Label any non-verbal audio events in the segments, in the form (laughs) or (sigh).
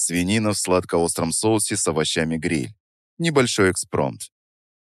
свинина в сладко-остром соусе с овощами гриль. Небольшой экспромт.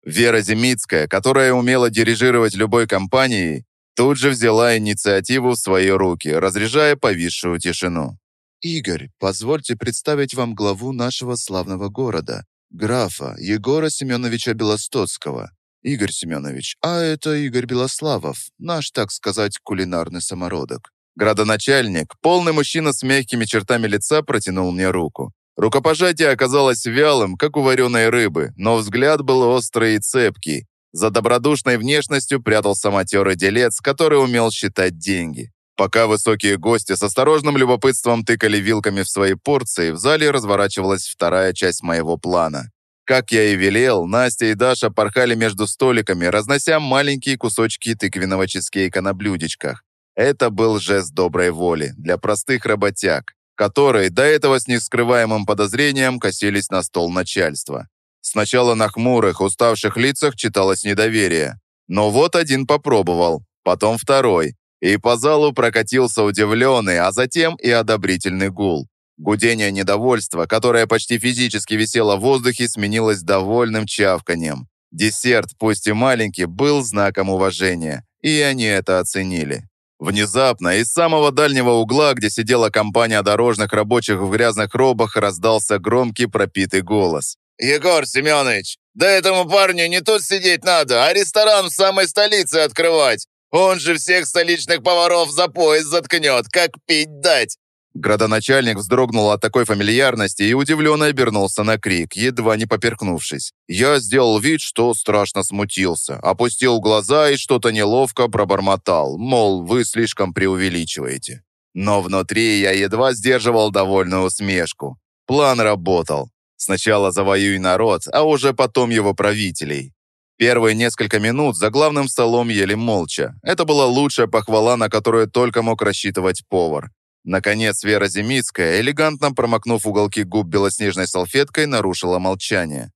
Вера Земицкая, которая умела дирижировать любой компанией, тут же взяла инициативу в свои руки, разряжая повисшую тишину. «Игорь, позвольте представить вам главу нашего славного города, графа Егора Семеновича Белостоцкого. Игорь Семенович, а это Игорь Белославов, наш, так сказать, кулинарный самородок». Градоначальник, полный мужчина с мягкими чертами лица, протянул мне руку. Рукопожатие оказалось вялым, как у вареной рыбы, но взгляд был острый и цепкий. За добродушной внешностью прятался матерый делец, который умел считать деньги. Пока высокие гости с осторожным любопытством тыкали вилками в свои порции, в зале разворачивалась вторая часть моего плана. Как я и велел, Настя и Даша порхали между столиками, разнося маленькие кусочки тыквенного чизкейка на блюдечках. Это был жест доброй воли для простых работяг, которые до этого с нескрываемым подозрением косились на стол начальства. Сначала на хмурых, уставших лицах читалось недоверие. Но вот один попробовал, потом второй, и по залу прокатился удивленный, а затем и одобрительный гул. Гудение недовольства, которое почти физически висело в воздухе, сменилось довольным чавканием. Десерт, пусть и маленький, был знаком уважения, и они это оценили. Внезапно из самого дальнего угла, где сидела компания дорожных рабочих в грязных робах, раздался громкий пропитый голос. «Егор Семенович, да этому парню не тут сидеть надо, а ресторан в самой столице открывать. Он же всех столичных поваров за пояс заткнет, как пить дать!» Градоначальник вздрогнул от такой фамильярности и удивленно обернулся на крик, едва не поперхнувшись. Я сделал вид, что страшно смутился, опустил глаза и что-то неловко пробормотал, мол, вы слишком преувеличиваете. Но внутри я едва сдерживал довольную усмешку. План работал. Сначала завоюй народ, а уже потом его правителей. Первые несколько минут за главным столом ели молча. Это была лучшая похвала, на которую только мог рассчитывать повар. Наконец Вера Земицкая, элегантно промокнув уголки губ белоснежной салфеткой, нарушила молчание.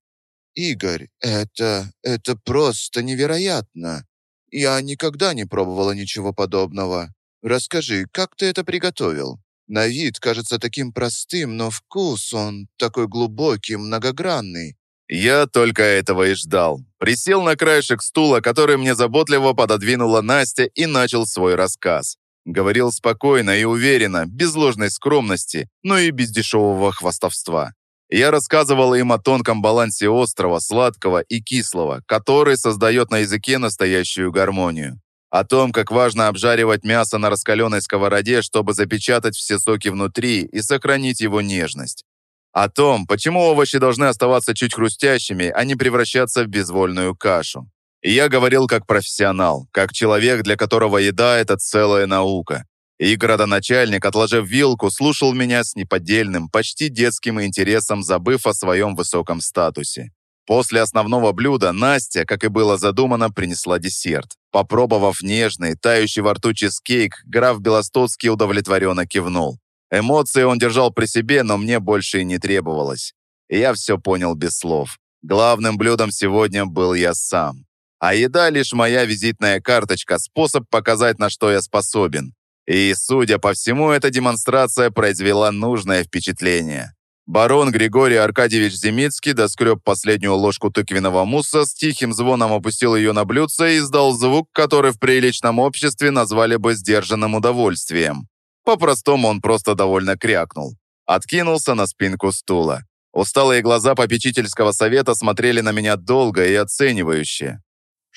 «Игорь, это... это просто невероятно. Я никогда не пробовала ничего подобного. Расскажи, как ты это приготовил? На вид кажется таким простым, но вкус он такой глубокий, многогранный. Я только этого и ждал. Присел на краешек стула, который мне заботливо пододвинула Настя, и начал свой рассказ. Говорил спокойно и уверенно, без ложной скромности, но и без дешевого хвастовства. Я рассказывал им о тонком балансе острого, сладкого и кислого, который создает на языке настоящую гармонию. О том, как важно обжаривать мясо на раскаленной сковороде, чтобы запечатать все соки внутри и сохранить его нежность. О том, почему овощи должны оставаться чуть хрустящими, а не превращаться в безвольную кашу. И я говорил как профессионал, как человек, для которого еда – это целая наука. И городоначальник, отложив вилку, слушал меня с неподдельным, почти детским интересом, забыв о своем высоком статусе. После основного блюда Настя, как и было задумано, принесла десерт. Попробовав нежный, тающий во рту чизкейк, граф Белостоцкий удовлетворенно кивнул. Эмоции он держал при себе, но мне больше и не требовалось. Я все понял без слов. Главным блюдом сегодня был я сам. А еда лишь моя визитная карточка, способ показать, на что я способен. И, судя по всему, эта демонстрация произвела нужное впечатление. Барон Григорий Аркадьевич Земицкий доскреб последнюю ложку тыквенного мусса, с тихим звоном опустил ее на блюдце и издал звук, который в приличном обществе назвали бы сдержанным удовольствием. По-простому он просто довольно крякнул. Откинулся на спинку стула. Усталые глаза попечительского совета смотрели на меня долго и оценивающе.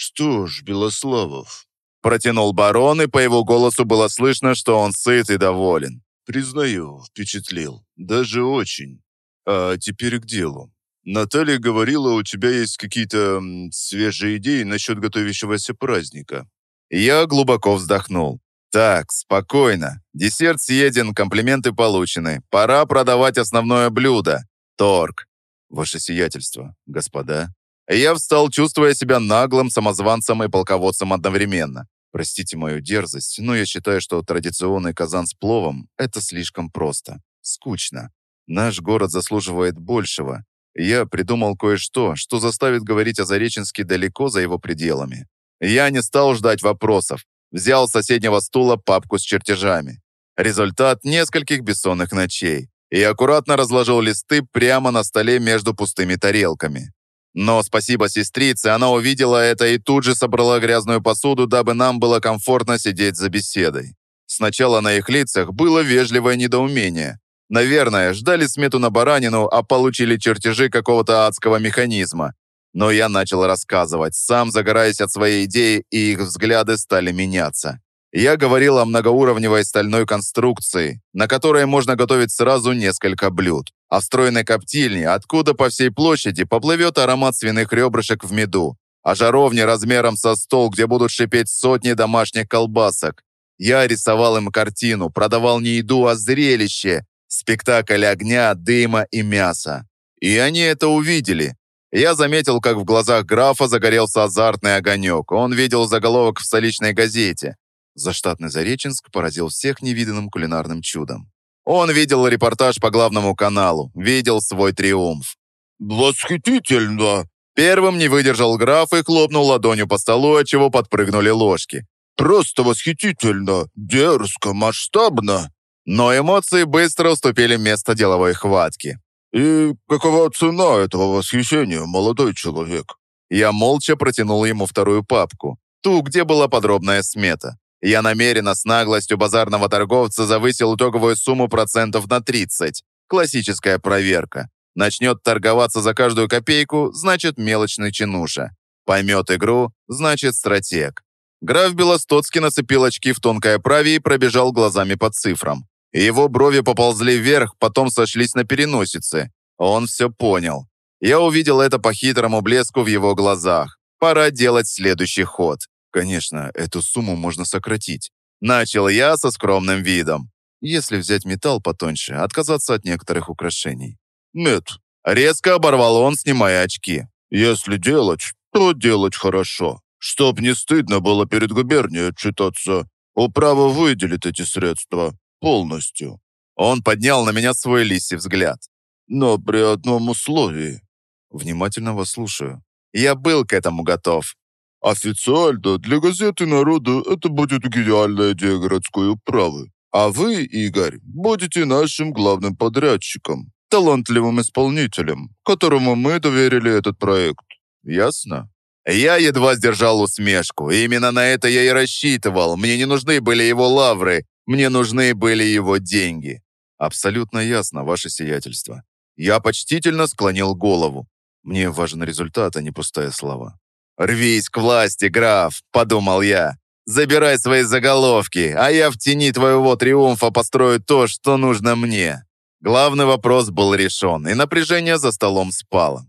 «Что ж, Белославов...» Протянул барон, и по его голосу было слышно, что он сыт и доволен. «Признаю, впечатлил. Даже очень. А теперь к делу. Наталья говорила, у тебя есть какие-то свежие идеи насчет готовящегося праздника». Я глубоко вздохнул. Так, спокойно. Десерт съеден, комплименты получены. Пора продавать основное блюдо. Торг. Ваше сиятельство, господа. Я встал, чувствуя себя наглым самозванцем и полководцем одновременно. Простите мою дерзость, но я считаю, что традиционный казан с пловом – это слишком просто. Скучно. Наш город заслуживает большего. Я придумал кое-что, что заставит говорить о Зареченске далеко за его пределами. Я не стал ждать вопросов. Взял с соседнего стула папку с чертежами. Результат нескольких бессонных ночей. и аккуратно разложил листы прямо на столе между пустыми тарелками. Но спасибо сестрице, она увидела это и тут же собрала грязную посуду, дабы нам было комфортно сидеть за беседой. Сначала на их лицах было вежливое недоумение. Наверное, ждали смету на баранину, а получили чертежи какого-то адского механизма. Но я начал рассказывать, сам загораясь от своей идеи, и их взгляды стали меняться. Я говорил о многоуровневой стальной конструкции, на которой можно готовить сразу несколько блюд, о встроенной коптильне, откуда по всей площади поплывет аромат свиных ребрышек в меду, о жаровне размером со стол, где будут шипеть сотни домашних колбасок. Я рисовал им картину, продавал не еду, а зрелище, спектакль огня, дыма и мяса. И они это увидели, я заметил, как в глазах графа загорелся азартный огонек. Он видел заголовок в столичной газете. Заштатный Зареченск поразил всех невиданным кулинарным чудом. Он видел репортаж по главному каналу, видел свой триумф. «Восхитительно!» Первым не выдержал граф и хлопнул ладонью по столу, от чего подпрыгнули ложки. «Просто восхитительно! Дерзко, масштабно!» Но эмоции быстро уступили место деловой хватки. «И какова цена этого восхищения, молодой человек?» Я молча протянул ему вторую папку, ту, где была подробная смета. Я намеренно с наглостью базарного торговца завысил итоговую сумму процентов на 30. Классическая проверка. Начнет торговаться за каждую копейку, значит мелочный чинуша. Поймет игру, значит стратег. Граф Белостоцкий нацепил очки в тонкой оправе и пробежал глазами по цифрам. Его брови поползли вверх, потом сошлись на переносице. Он все понял. Я увидел это по хитрому блеску в его глазах. Пора делать следующий ход. Конечно, эту сумму можно сократить. Начал я со скромным видом. Если взять металл потоньше, отказаться от некоторых украшений. Нет. Резко оборвал он, снимая очки. Если делать, то делать хорошо. Чтоб не стыдно было перед губернией отчитаться. Управа выделит эти средства. Полностью. Он поднял на меня свой лисий взгляд. Но при одном условии. Внимательно вас слушаю. Я был к этому готов. Официально для газеты народа это будет гениальная идея городской управы. А вы, Игорь, будете нашим главным подрядчиком, талантливым исполнителем, которому мы доверили этот проект. Ясно? Я едва сдержал усмешку. Именно на это я и рассчитывал. Мне не нужны были его лавры. Мне нужны были его деньги. Абсолютно ясно, ваше сиятельство. Я почтительно склонил голову. Мне важен результат, а не пустые слова. «Рвись к власти, граф», — подумал я. «Забирай свои заголовки, а я в тени твоего триумфа построю то, что нужно мне». Главный вопрос был решен, и напряжение за столом спало.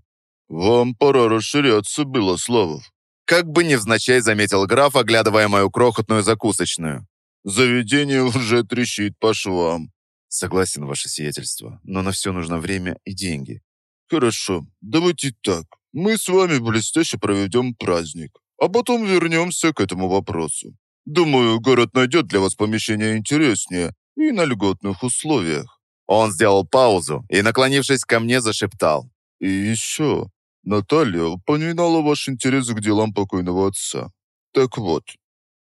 «Вам пора расширяться, Белославов», как бы невзначай заметил граф, оглядывая мою крохотную закусочную. Заведение уже трещит по швам. Согласен, ваше сиятельство, но на все нужно время и деньги. Хорошо, давайте так. Мы с вами блестяще проведем праздник, а потом вернемся к этому вопросу. Думаю, город найдет для вас помещение интереснее и на льготных условиях. Он сделал паузу и, наклонившись ко мне, зашептал. И еще, Наталья упоминала ваш интерес к делам покойного отца. Так вот,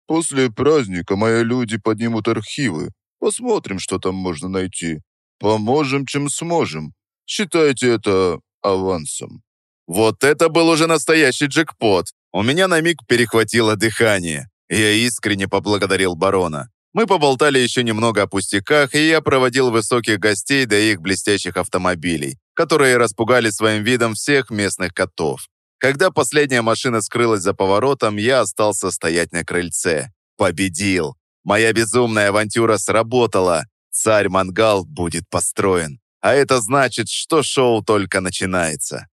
После праздника мои люди поднимут архивы. Посмотрим, что там можно найти. Поможем, чем сможем. Считайте это авансом». Вот это был уже настоящий джекпот. У меня на миг перехватило дыхание. Я искренне поблагодарил барона. Мы поболтали еще немного о пустяках, и я проводил высоких гостей до их блестящих автомобилей, которые распугали своим видом всех местных котов. Когда последняя машина скрылась за поворотом, я остался стоять на крыльце. Победил. Моя безумная авантюра сработала. Царь-мангал будет построен. А это значит, что шоу только начинается.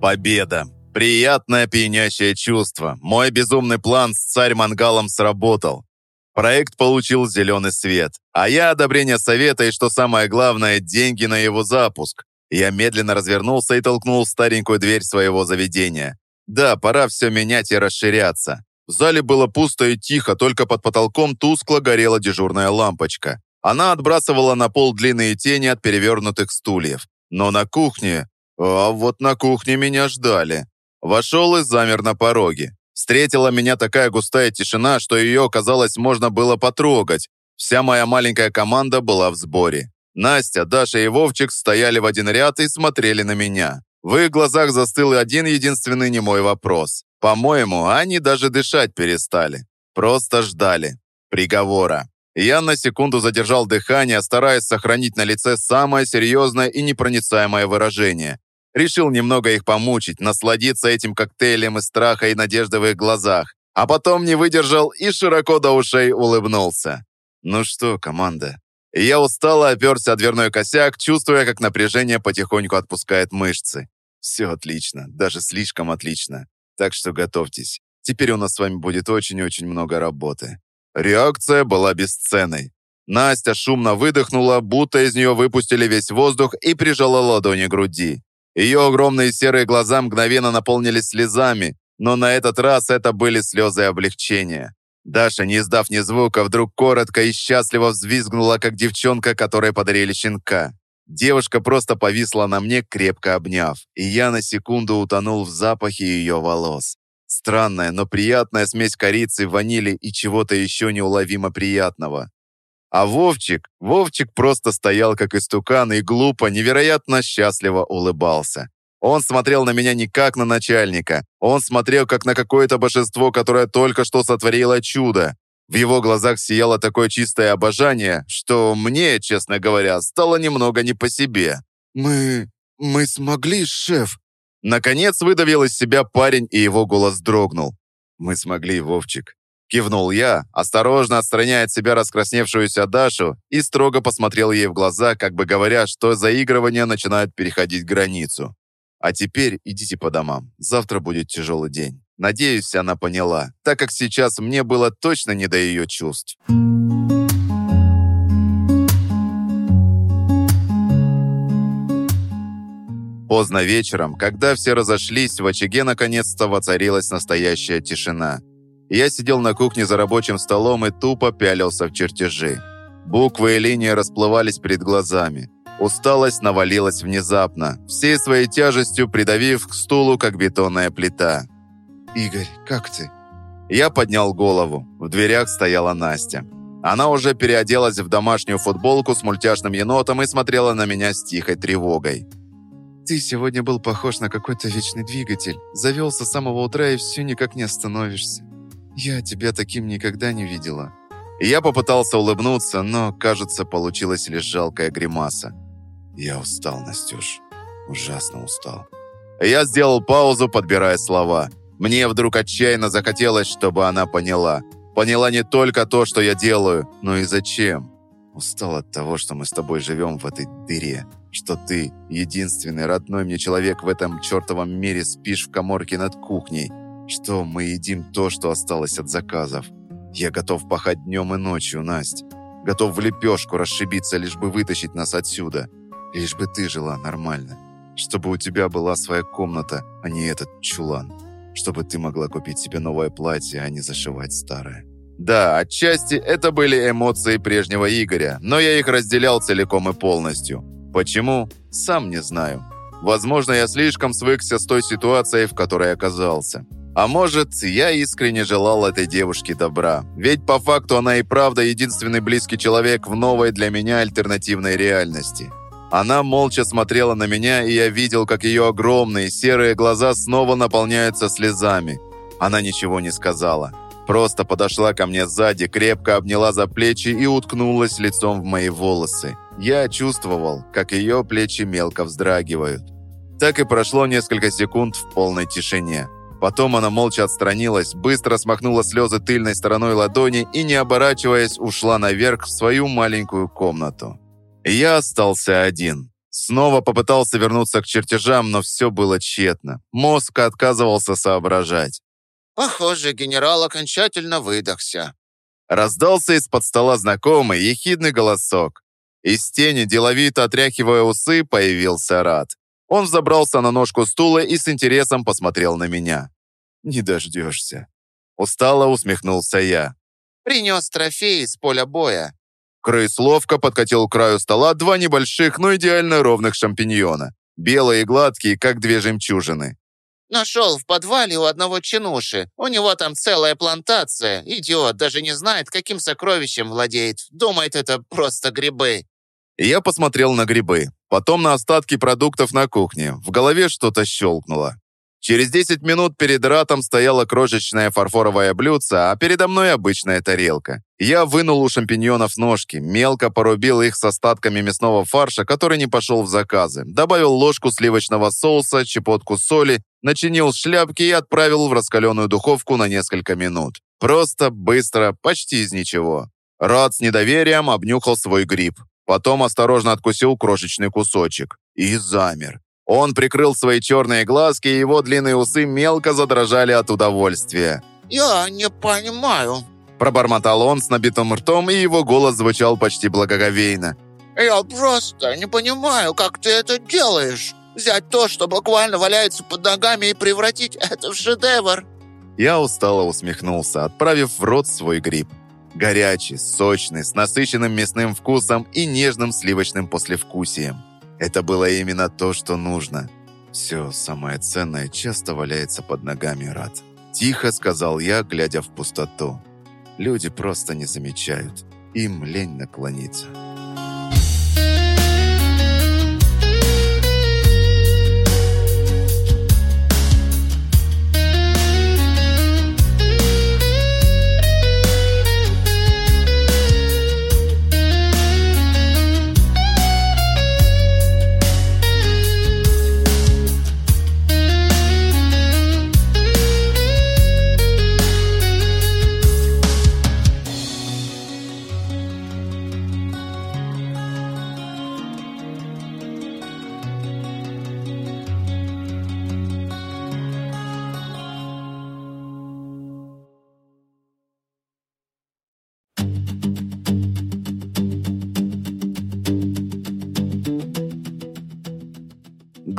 Победа. Приятное пьянящее чувство. Мой безумный план с царь-мангалом сработал. Проект получил зеленый свет, а я одобрение совета и, что самое главное, деньги на его запуск. Я медленно развернулся и толкнул старенькую дверь своего заведения. Да, пора все менять и расширяться. В зале было пусто и тихо, только под потолком тускло горела дежурная лампочка. Она отбрасывала на пол длинные тени от перевернутых стульев. Но на кухне... А вот на кухне меня ждали. Вошел и замер на пороге. Встретила меня такая густая тишина, что ее, казалось, можно было потрогать. Вся моя маленькая команда была в сборе. Настя, Даша и Вовчик стояли в один ряд и смотрели на меня. В их глазах застыл один единственный немой вопрос. По-моему, они даже дышать перестали. Просто ждали. Приговора. Я на секунду задержал дыхание, стараясь сохранить на лице самое серьезное и непроницаемое выражение. Решил немного их помучить, насладиться этим коктейлем из страха и надежды в их глазах. А потом не выдержал и широко до ушей улыбнулся. «Ну что, команда?» Я устало оперся о дверной косяк, чувствуя, как напряжение потихоньку отпускает мышцы. Все отлично, даже слишком отлично. Так что готовьтесь. Теперь у нас с вами будет очень-очень много работы. Реакция была бесценной. Настя шумно выдохнула, будто из нее выпустили весь воздух и прижала ладони к груди. Ее огромные серые глаза мгновенно наполнились слезами, но на этот раз это были слезы облегчения. Даша, не издав ни звука, вдруг коротко и счастливо взвизгнула, как девчонка, которой подарили щенка. Девушка просто повисла на мне, крепко обняв, и я на секунду утонул в запахе ее волос. Странная, но приятная смесь корицы, ванили и чего-то еще неуловимо приятного. А Вовчик, Вовчик просто стоял как истукан и глупо, невероятно счастливо улыбался. Он смотрел на меня не как на начальника, он смотрел как на какое-то божество, которое только что сотворило чудо. В его глазах сияло такое чистое обожание, что мне, честно говоря, стало немного не по себе. «Мы... мы смогли, шеф!» Наконец выдавил из себя парень, и его голос дрогнул. «Мы смогли, Вовчик». Кивнул я, осторожно отстраняя от себя раскрасневшуюся Дашу и строго посмотрел ей в глаза, как бы говоря, что заигрывания начинают переходить границу. «А теперь идите по домам. Завтра будет тяжелый день». Надеюсь, она поняла, так как сейчас мне было точно не до ее чувств. Поздно вечером, когда все разошлись, в очаге наконец-то воцарилась настоящая тишина. Я сидел на кухне за рабочим столом и тупо пялился в чертежи. Буквы и линии расплывались перед глазами. Усталость навалилась внезапно, всей своей тяжестью придавив к стулу, как бетонная плита. «Игорь, как ты?» Я поднял голову. В дверях стояла Настя. Она уже переоделась в домашнюю футболку с мультяшным енотом и смотрела на меня с тихой тревогой. «Ты сегодня был похож на какой-то вечный двигатель. Завелся с самого утра и все никак не остановишься. Я тебя таким никогда не видела». Я попытался улыбнуться, но, кажется, получилась лишь жалкая гримаса. «Я устал, Настюш. Ужасно устал». Я сделал паузу, подбирая слова. Мне вдруг отчаянно захотелось, чтобы она поняла. Поняла не только то, что я делаю, но и зачем. Устал от того, что мы с тобой живем в этой дыре. Что ты, единственный родной мне человек в этом чертовом мире, спишь в коморке над кухней. Что мы едим то, что осталось от заказов. Я готов пахать днем и ночью, Насть. Готов в лепешку расшибиться, лишь бы вытащить нас отсюда. Лишь бы ты жила нормально. Чтобы у тебя была своя комната, а не этот чулан чтобы ты могла купить себе новое платье, а не зашивать старое. Да, отчасти это были эмоции прежнего Игоря, но я их разделял целиком и полностью. Почему? Сам не знаю. Возможно, я слишком свыкся с той ситуацией, в которой оказался. А может, я искренне желал этой девушке добра. Ведь по факту она и правда единственный близкий человек в новой для меня альтернативной реальности. Она молча смотрела на меня, и я видел, как ее огромные серые глаза снова наполняются слезами. Она ничего не сказала. Просто подошла ко мне сзади, крепко обняла за плечи и уткнулась лицом в мои волосы. Я чувствовал, как ее плечи мелко вздрагивают. Так и прошло несколько секунд в полной тишине. Потом она молча отстранилась, быстро смахнула слезы тыльной стороной ладони и, не оборачиваясь, ушла наверх в свою маленькую комнату. Я остался один. Снова попытался вернуться к чертежам, но все было тщетно. Мозг отказывался соображать. «Похоже, генерал окончательно выдохся». Раздался из-под стола знакомый, ехидный голосок. Из тени, деловито отряхивая усы, появился Рад. Он забрался на ножку стула и с интересом посмотрел на меня. «Не дождешься». Устало усмехнулся я. «Принес трофей из поля боя. Крыс ловко подкатил к краю стола два небольших, но идеально ровных шампиньона. Белые и гладкие, как две жемчужины. Нашел в подвале у одного чинуши. У него там целая плантация. Идиот даже не знает, каким сокровищем владеет. Думает, это просто грибы. Я посмотрел на грибы, потом на остатки продуктов на кухне. В голове что-то щелкнуло. Через 10 минут перед ратом стояла крошечная фарфоровая блюдце, а передо мной обычная тарелка. Я вынул у шампиньонов ножки, мелко порубил их с остатками мясного фарша, который не пошел в заказы, добавил ложку сливочного соуса, чепотку соли, начинил шляпки и отправил в раскаленную духовку на несколько минут. Просто, быстро, почти из ничего. Рад с недоверием обнюхал свой гриб. Потом осторожно откусил крошечный кусочек. И замер. Он прикрыл свои черные глазки, и его длинные усы мелко задрожали от удовольствия. «Я не понимаю», – пробормотал он с набитым ртом, и его голос звучал почти благоговейно. «Я просто не понимаю, как ты это делаешь. Взять то, что буквально валяется под ногами, и превратить это в шедевр». Я устало усмехнулся, отправив в рот свой гриб. Горячий, сочный, с насыщенным мясным вкусом и нежным сливочным послевкусием. Это было именно то, что нужно. Все самое ценное часто валяется под ногами Рад. Тихо сказал я, глядя в пустоту. Люди просто не замечают. Им лень наклониться.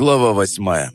Глава восьмая.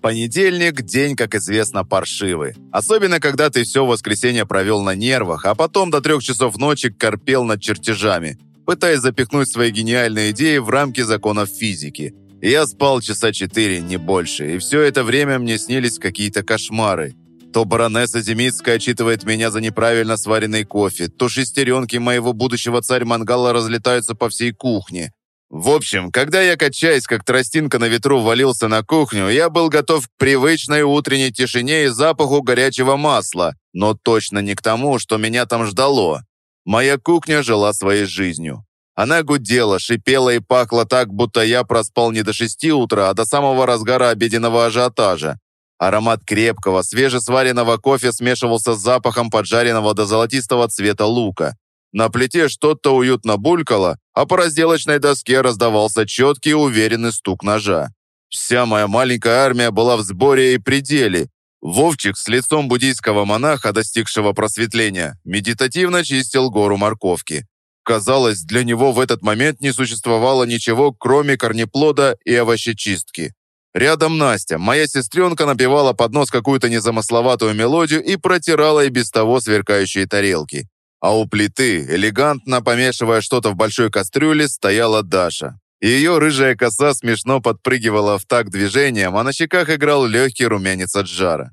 Понедельник – день, как известно, паршивый. Особенно, когда ты все воскресенье провел на нервах, а потом до трех часов ночи корпел над чертежами, пытаясь запихнуть свои гениальные идеи в рамки законов физики. я спал часа четыре, не больше, и все это время мне снились какие-то кошмары. То баронесса Демицкая отчитывает меня за неправильно сваренный кофе, то шестеренки моего будущего царь-мангала разлетаются по всей кухне – в общем, когда я, качаясь, как тростинка на ветру, валился на кухню, я был готов к привычной утренней тишине и запаху горячего масла, но точно не к тому, что меня там ждало. Моя кухня жила своей жизнью. Она гудела, шипела и пахла так, будто я проспал не до шести утра, а до самого разгара обеденного ажиотажа. Аромат крепкого, свежесваренного кофе смешивался с запахом поджаренного до золотистого цвета лука. На плите что-то уютно булькало, а по разделочной доске раздавался четкий и уверенный стук ножа. Вся моя маленькая армия была в сборе и пределе. Вовчик с лицом буддийского монаха, достигшего просветления, медитативно чистил гору морковки. Казалось, для него в этот момент не существовало ничего, кроме корнеплода и овощечистки. Рядом Настя, моя сестренка, напевала под нос какую-то незамысловатую мелодию и протирала и без того сверкающие тарелки. А у плиты, элегантно помешивая что-то в большой кастрюле, стояла Даша. Ее рыжая коса смешно подпрыгивала в такт движением, а на щеках играл легкий румянец от жара.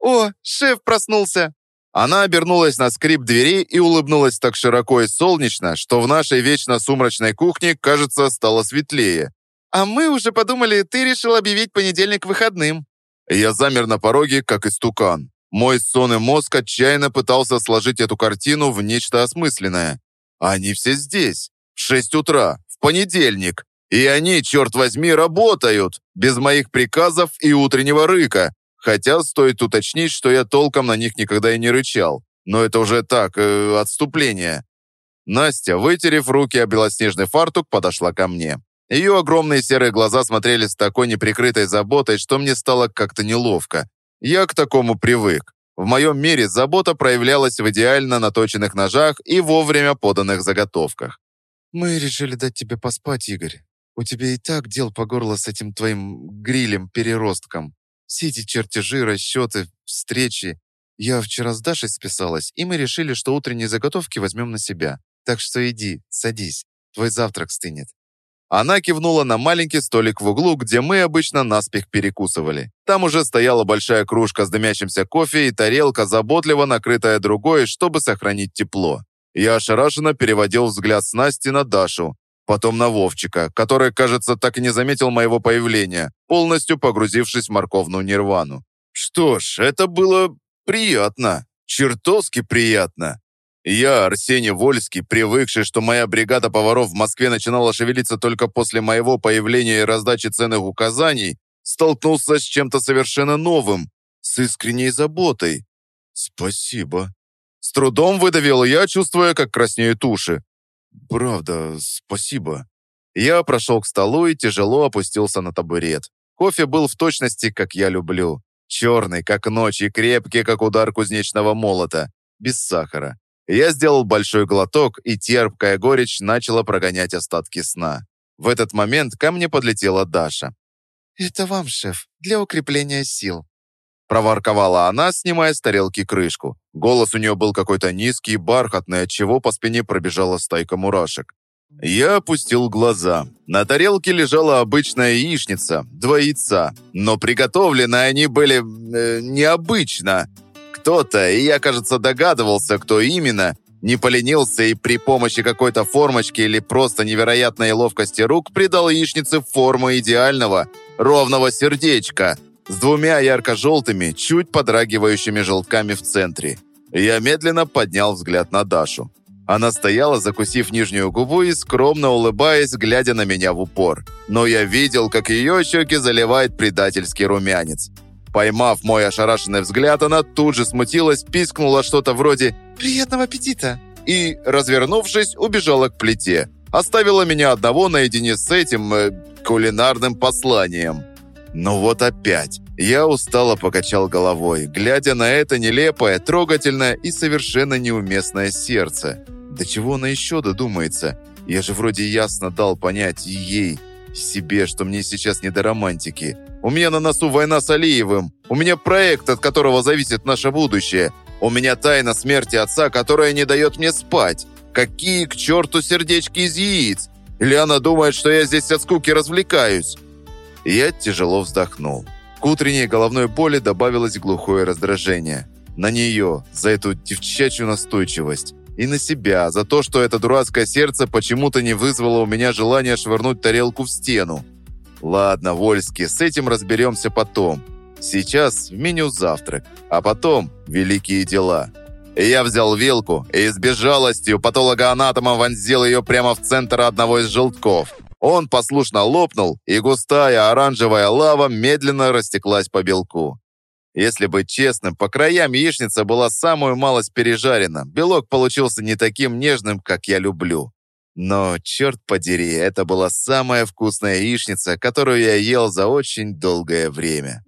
«О, шеф проснулся!» Она обернулась на скрип дверей и улыбнулась так широко и солнечно, что в нашей вечно сумрачной кухне, кажется, стало светлее. «А мы уже подумали, ты решил объявить понедельник выходным». Я замер на пороге, как истукан. Мой сонный мозг отчаянно пытался сложить эту картину в нечто осмысленное. Они все здесь, в шесть утра, в понедельник. И они, черт возьми, работают, без моих приказов и утреннего рыка. Хотя стоит уточнить, что я толком на них никогда и не рычал. Но это уже так, э, отступление. Настя, вытерев руки о белоснежный фартук, подошла ко мне. Ее огромные серые глаза смотрели с такой неприкрытой заботой, что мне стало как-то неловко. Я к такому привык. В моем мире забота проявлялась в идеально наточенных ножах и вовремя поданных заготовках. «Мы решили дать тебе поспать, Игорь. У тебя и так дел по горло с этим твоим грилем-переростком. Все эти чертежи, расчеты, встречи. Я вчера с Дашей списалась, и мы решили, что утренние заготовки возьмем на себя. Так что иди, садись, твой завтрак стынет». Она кивнула на маленький столик в углу, где мы обычно наспех перекусывали. Там уже стояла большая кружка с дымящимся кофе и тарелка, заботливо накрытая другой, чтобы сохранить тепло. Я ошарашенно переводил взгляд с Насти на Дашу, потом на Вовчика, который, кажется, так и не заметил моего появления, полностью погрузившись в морковную нирвану. Что ж, это было приятно, чертовски приятно. Я, Арсений Вольский, привыкший, что моя бригада поваров в Москве начинала шевелиться только после моего появления и раздачи ценных указаний, столкнулся с чем-то совершенно новым, с искренней заботой. Спасибо. С трудом выдавил я, чувствуя, как краснеют уши. Правда, спасибо. Я прошел к столу и тяжело опустился на табурет. Кофе был в точности, как я люблю. Черный, как ночь, и крепкий, как удар кузнечного молота. Без сахара. Я сделал большой глоток, и терпкая горечь начала прогонять остатки сна. В этот момент ко мне подлетела Даша. «Это вам, шеф, для укрепления сил», Проворковала она, снимая с тарелки крышку. Голос у нее был какой-то низкий и бархатный, отчего по спине пробежала стайка мурашек. Я опустил глаза. На тарелке лежала обычная яичница, два яйца, но приготовлены они были э, необычно. Кто-то, и я, кажется, догадывался, кто именно, не поленился и при помощи какой-то формочки или просто невероятной ловкости рук придал яичнице форму идеального, ровного сердечка – с двумя ярко-желтыми, чуть подрагивающими желтками в центре. Я медленно поднял взгляд на Дашу. Она стояла, закусив нижнюю губу и скромно улыбаясь, глядя на меня в упор. Но я видел, как ее щеки заливает предательский румянец. Поймав мой ошарашенный взгляд, она тут же смутилась, пискнула что-то вроде «Приятного аппетита!» и, развернувшись, убежала к плите. Оставила меня одного наедине с этим э, кулинарным посланием. Но вот опять. Я устало покачал головой, глядя на это нелепое, трогательное и совершенно неуместное сердце. До чего она еще додумается? Я же вроде ясно дал понять ей, себе, что мне сейчас не до романтики. У меня на носу война с Алиевым. У меня проект, от которого зависит наше будущее. У меня тайна смерти отца, которая не дает мне спать. Какие к черту сердечки из яиц? Или она думает, что я здесь от скуки развлекаюсь? Я тяжело вздохнул. К утренней головной боли добавилось глухое раздражение. На нее, за эту девчачью настойчивость. И на себя, за то, что это дурацкое сердце почему-то не вызвало у меня желания швырнуть тарелку в стену. Ладно, Вольски, с этим разберемся потом. Сейчас в меню завтрак, а потом великие дела. И я взял вилку и с безжалостью патологоанатома вонзил ее прямо в центр одного из желтков. Он послушно лопнул, и густая оранжевая лава медленно растеклась по белку. Если быть честным, по краям яичница была самую малость пережарена. Белок получился не таким нежным, как я люблю. Но, черт подери, это была самая вкусная яичница, которую я ел за очень долгое время.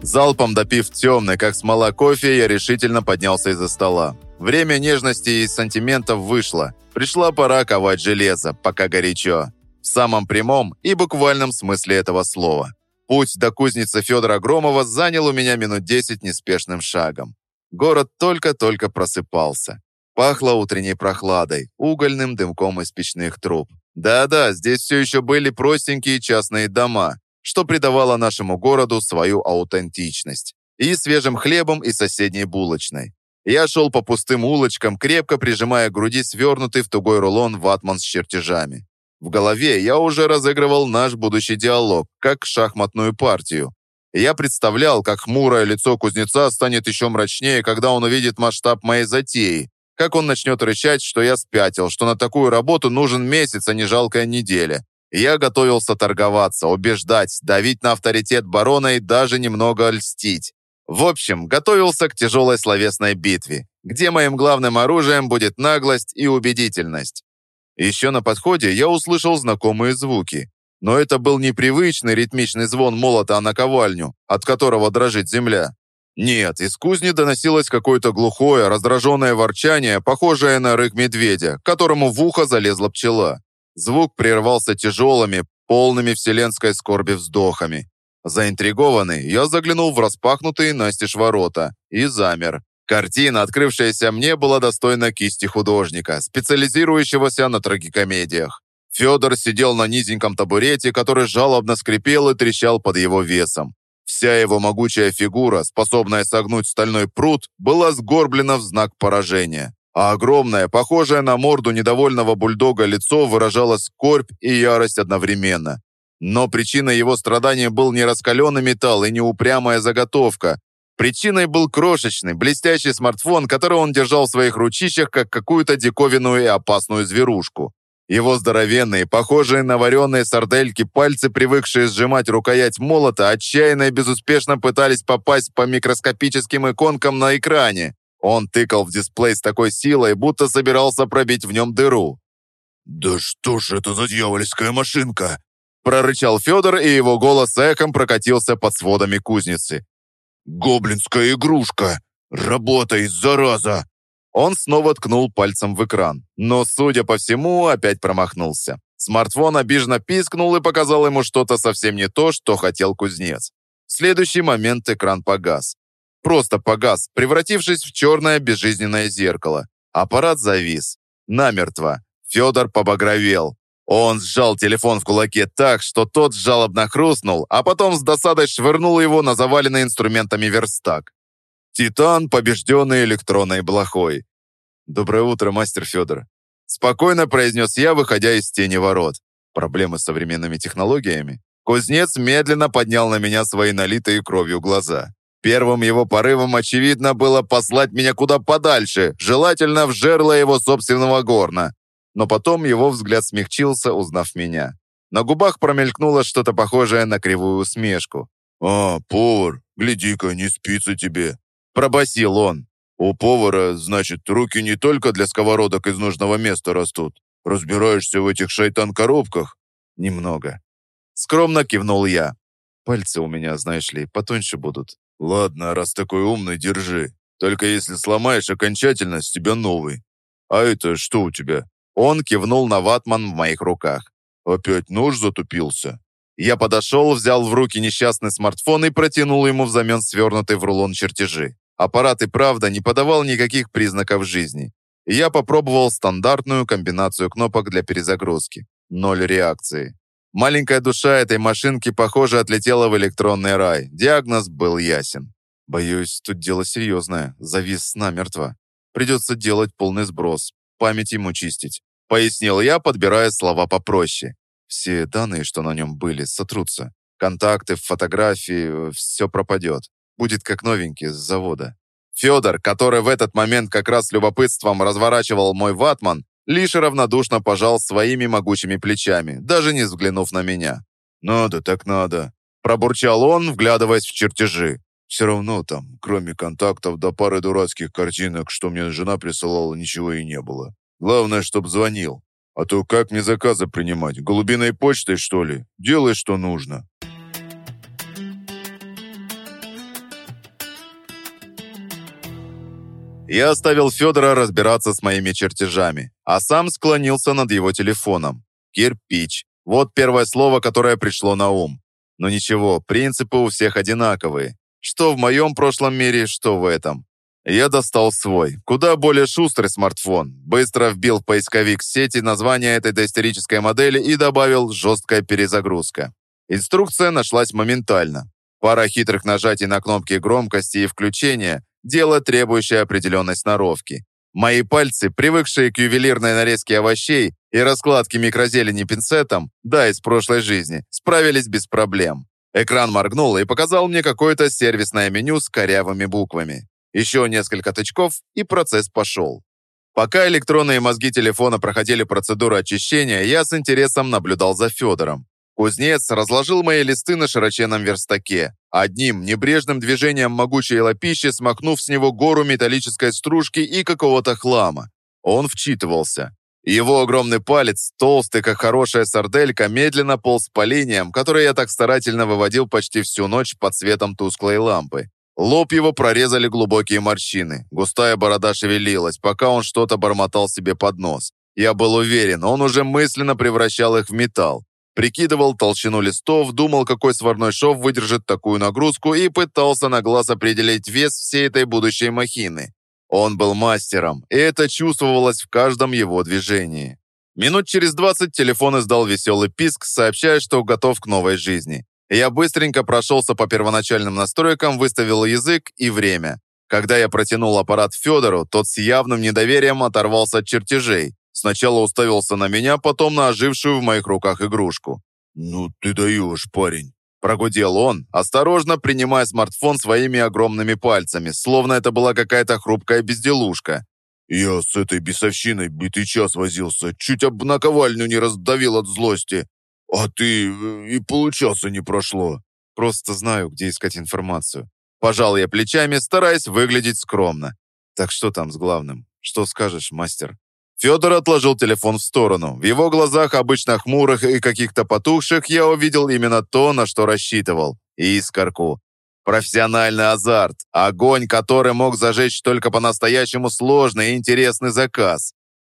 Залпом допив темный, как смола кофе, я решительно поднялся из-за стола. Время нежности и сантиментов вышло. Пришла пора ковать железо, пока горячо. В самом прямом и буквальном смысле этого слова. Путь до кузницы Федора Громова занял у меня минут десять неспешным шагом. Город только-только просыпался. Пахло утренней прохладой, угольным дымком из печных труб. Да-да, здесь все еще были простенькие частные дома, что придавало нашему городу свою аутентичность. И свежим хлебом и соседней булочной. Я шел по пустым улочкам, крепко прижимая к груди свернутый в тугой рулон ватман с чертежами. В голове я уже разыгрывал наш будущий диалог, как шахматную партию. Я представлял, как хмурое лицо кузнеца станет еще мрачнее, когда он увидит масштаб моей затеи, как он начнет рычать, что я спятил, что на такую работу нужен месяц, а не жалкая неделя, я готовился торговаться, убеждать, давить на авторитет барона и даже немного льстить. В общем, готовился к тяжелой словесной битве, где моим главным оружием будет наглость и убедительность. Еще на подходе я услышал знакомые звуки. Но это был непривычный ритмичный звон молота о наковальню, от которого дрожит земля. Нет, из кузни доносилось какое-то глухое, раздраженное ворчание, похожее на рык медведя, которому в ухо залезла пчела. Звук прервался тяжелыми, полными вселенской скорби вздохами. Заинтригованный, я заглянул в распахнутые настежь ворота и замер. Картина, открывшаяся мне, была достойна кисти художника, специализирующегося на трагикомедиях. Федор сидел на низеньком табурете, который жалобно скрипел и трещал под его весом. Вся его могучая фигура, способная согнуть стальной пруд, была сгорблена в знак поражения. А огромное, похожее на морду недовольного бульдога лицо выражало скорбь и ярость одновременно. Но причиной его страдания был не раскаленный металл и не упрямая заготовка, Причиной был крошечный, блестящий смартфон, который он держал в своих ручищах, как какую-то диковинную и опасную зверушку. Его здоровенные, похожие на вареные сардельки пальцы, привыкшие сжимать рукоять молота, отчаянно и безуспешно пытались попасть по микроскопическим иконкам на экране. Он тыкал в дисплей с такой силой, будто собирался пробить в нем дыру. «Да что ж это за дьявольская машинка?» Прорычал Федор, и его голос эхом прокатился под сводами кузницы. «Гоблинская игрушка! Работай, зараза!» Он снова ткнул пальцем в экран, но, судя по всему, опять промахнулся. Смартфон обиженно пискнул и показал ему что-то совсем не то, что хотел кузнец. В следующий момент экран погас. Просто погас, превратившись в черное безжизненное зеркало. Аппарат завис. Намертво. Федор побагровел. Он сжал телефон в кулаке так, что тот жалобно хрустнул, а потом с досадой швырнул его на заваленный инструментами верстак. Титан, побежденный электронной блохой. «Доброе утро, мастер Федор», — спокойно произнес я, выходя из тени ворот. Проблемы с современными технологиями. Кузнец медленно поднял на меня свои налитые кровью глаза. Первым его порывом, очевидно, было послать меня куда подальше, желательно в жерло его собственного горна но потом его взгляд смягчился, узнав меня. На губах промелькнуло что-то похожее на кривую усмешку. «А, повар, гляди-ка, не спится тебе!» Пробасил он. «У повара, значит, руки не только для сковородок из нужного места растут. Разбираешься в этих шайтан-коробках?» «Немного». Скромно кивнул я. Пальцы у меня, знаешь ли, потоньше будут. «Ладно, раз такой умный, держи. Только если сломаешь окончательно, с тебя новый. А это что у тебя?» Он кивнул на ватман в моих руках. «Опять нож затупился?» Я подошел, взял в руки несчастный смартфон и протянул ему взамен свернутый в рулон чертежи. Аппарат и правда не подавал никаких признаков жизни. я попробовал стандартную комбинацию кнопок для перезагрузки. Ноль реакции. Маленькая душа этой машинки, похоже, отлетела в электронный рай. Диагноз был ясен. Боюсь, тут дело серьезное. Завис намертво. Придется делать полный сброс. Память ему чистить. Пояснил я, подбирая слова попроще. Все данные, что на нем были, сотрутся. Контакты, фотографии, все пропадет. Будет как новенький с завода. Федор, который в этот момент как раз с любопытством разворачивал мой ватман, лишь равнодушно пожал своими могучими плечами, даже не взглянув на меня. «Надо так надо», – пробурчал он, вглядываясь в чертежи. «Все равно там, кроме контактов до пары дурацких картинок, что мне жена присылала, ничего и не было. Главное, чтоб звонил. А то как мне заказы принимать? Голубиной почтой, что ли? Делай, что нужно. Я оставил Федора разбираться с моими чертежами, а сам склонился над его телефоном. Кирпич. Вот первое слово, которое пришло на ум. Но ничего, принципы у всех одинаковые. Что в моем прошлом мире, что в этом. Я достал свой, куда более шустрый смартфон, быстро вбил в поисковик сети название этой доисторической модели и добавил «жесткая перезагрузка». Инструкция нашлась моментально. Пара хитрых нажатий на кнопки громкости и включения – дело, требующее определенной сноровки. Мои пальцы, привыкшие к ювелирной нарезке овощей и раскладке микрозелени пинцетом, да, из прошлой жизни, справились без проблем. Экран моргнул и показал мне какое-то сервисное меню с корявыми буквами. Еще несколько тычков, и процесс пошел. Пока электронные мозги телефона проходили процедуру очищения, я с интересом наблюдал за Федором. Кузнец разложил мои листы на широченном верстаке, одним небрежным движением могучей лопищи смахнув с него гору металлической стружки и какого-то хлама. Он вчитывался. Его огромный палец, толстый, как хорошая сарделька, медленно полз по линиям, которые я так старательно выводил почти всю ночь под светом тусклой лампы. Лоб его прорезали глубокие морщины. Густая борода шевелилась, пока он что-то бормотал себе под нос. Я был уверен, он уже мысленно превращал их в металл. Прикидывал толщину листов, думал, какой сварной шов выдержит такую нагрузку и пытался на глаз определить вес всей этой будущей махины. Он был мастером, и это чувствовалось в каждом его движении. Минут через 20 телефон издал веселый писк, сообщая, что готов к новой жизни. Я быстренько прошелся по первоначальным настройкам, выставил язык и время. Когда я протянул аппарат Федору, тот с явным недоверием оторвался от чертежей. Сначала уставился на меня, потом на ожившую в моих руках игрушку. «Ну ты даешь, парень!» Прогудел он, осторожно принимая смартфон своими огромными пальцами, словно это была какая-то хрупкая безделушка. «Я с этой бесовщиной битый час возился, чуть об наковальню не раздавил от злости. А ты э, и получаса не прошло». «Просто знаю, где искать информацию». Пожал я плечами, стараясь выглядеть скромно. «Так что там с главным? Что скажешь, мастер?» Федор отложил телефон в сторону. В его глазах, обычно хмурых и каких-то потухших, я увидел именно то, на что рассчитывал. Искорку. Профессиональный азарт. Огонь, который мог зажечь только по-настоящему сложный и интересный заказ.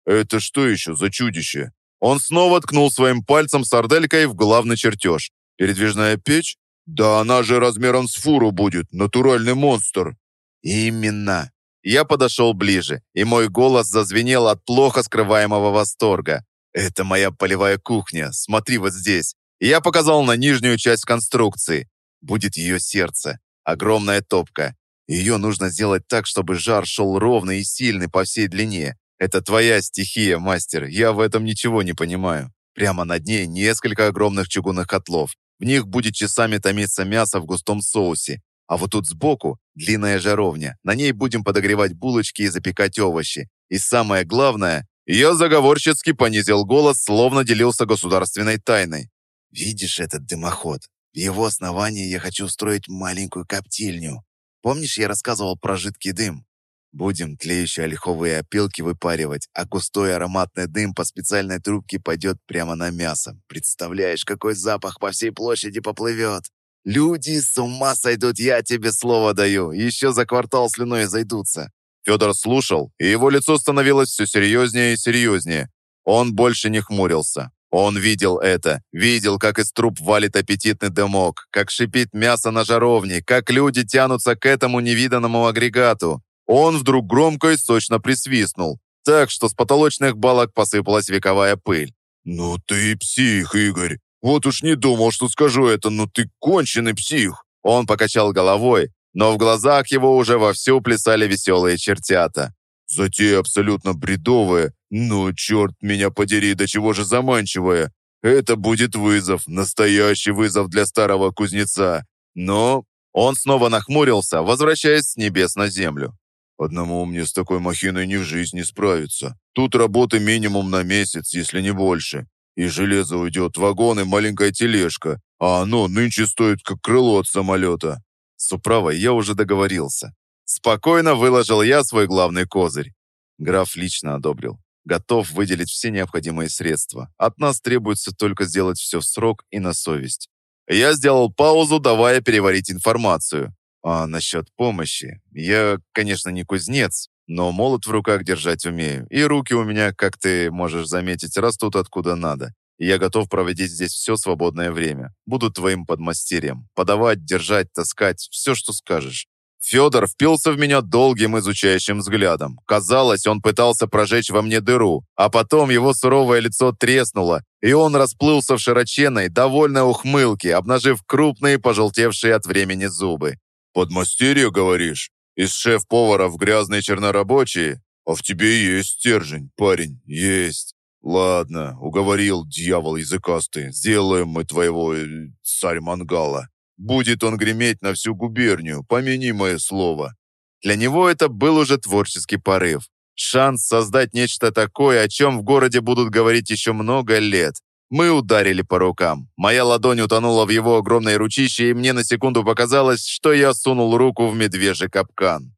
«Это что еще за чудище?» Он снова ткнул своим пальцем сарделькой в главный чертеж. «Передвижная печь? Да она же размером с фуру будет, натуральный монстр!» «Именно!» Я подошел ближе, и мой голос зазвенел от плохо скрываемого восторга. «Это моя полевая кухня, смотри вот здесь». Я показал на нижнюю часть конструкции. Будет ее сердце. Огромная топка. Ее нужно сделать так, чтобы жар шел ровный и сильный по всей длине. Это твоя стихия, мастер. Я в этом ничего не понимаю. Прямо над ней несколько огромных чугунных котлов. В них будет часами томиться мясо в густом соусе. А вот тут сбоку длинная жаровня. На ней будем подогревать булочки и запекать овощи. И самое главное, я заговорщицки понизил голос, словно делился государственной тайной. «Видишь этот дымоход? В его основании я хочу устроить маленькую коптильню. Помнишь, я рассказывал про жидкий дым? Будем тлеющие ольховые опилки выпаривать, а густой ароматный дым по специальной трубке пойдет прямо на мясо. Представляешь, какой запах по всей площади поплывет? Люди с ума сойдут, я тебе слово даю. Еще за квартал слюной зайдутся». Федор слушал, и его лицо становилось все серьезнее и серьезнее. Он больше не хмурился. Он видел это, видел, как из труб валит аппетитный дымок, как шипит мясо на жаровне, как люди тянутся к этому невиданному агрегату. Он вдруг громко и сочно присвистнул, так что с потолочных балок посыпалась вековая пыль. «Ну ты псих, Игорь! Вот уж не думал, что скажу это, но ты конченый псих!» Он покачал головой, но в глазах его уже вовсю плясали веселые чертята. Затея абсолютно бредовая, но, черт меня подери, до чего же заманчивая. Это будет вызов, настоящий вызов для старого кузнеца. Но он снова нахмурился, возвращаясь с небес на землю. Одному мне с такой махиной ни в жизни справиться. Тут работы минимум на месяц, если не больше. И железо уйдет, вагон и маленькая тележка, а оно нынче стоит как крыло от самолета. С управой я уже договорился. Спокойно выложил я свой главный козырь. Граф лично одобрил. Готов выделить все необходимые средства. От нас требуется только сделать все в срок и на совесть. Я сделал паузу, давая переварить информацию. А насчет помощи. Я, конечно, не кузнец, но молот в руках держать умею. И руки у меня, как ты можешь заметить, растут откуда надо. И я готов проводить здесь все свободное время. Буду твоим подмастерьем. Подавать, держать, таскать, все, что скажешь. Федор впился в меня долгим изучающим взглядом. Казалось, он пытался прожечь во мне дыру, а потом его суровое лицо треснуло, и он расплылся в широченной, довольной ухмылке, обнажив крупные, пожелтевшие от времени зубы. «Подмастерье, говоришь?» Из шеф-поваров грязные чернорабочие, а в тебе есть стержень, парень, есть. Ладно, уговорил дьявол языкастый, сделаем мы твоего э, царь мангала. Будет он греметь на всю губернию, помяни мое слово. Для него это был уже творческий порыв. Шанс создать нечто такое, о чем в городе будут говорить еще много лет. Мы ударили по рукам. Моя ладонь утонула в его огромной ручище, и мне на секунду показалось, что я сунул руку в медвежий капкан.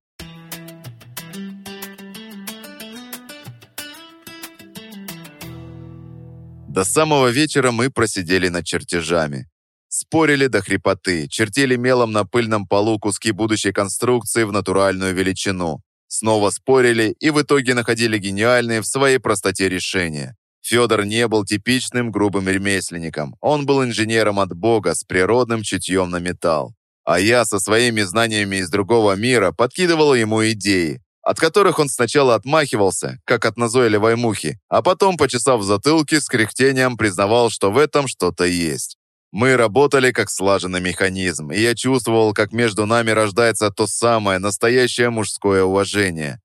До самого вечера мы просидели над чертежами. Спорили до хрипоты, чертили мелом на пыльном полу куски будущей конструкции в натуральную величину. Снова спорили и в итоге находили гениальные в своей простоте решения. Федор не был типичным грубым ремесленником. Он был инженером от Бога с природным чутьем на металл. А я со своими знаниями из другого мира подкидывал ему идеи. от которых он сначала отмахивался, как от назойливой мухи, а потом, почесав затылки, с кряхтением признавал, что в этом что-то есть. Мы работали как слаженный механизм, и я чувствовал, как между нами рождается то самое настоящее мужское уважение.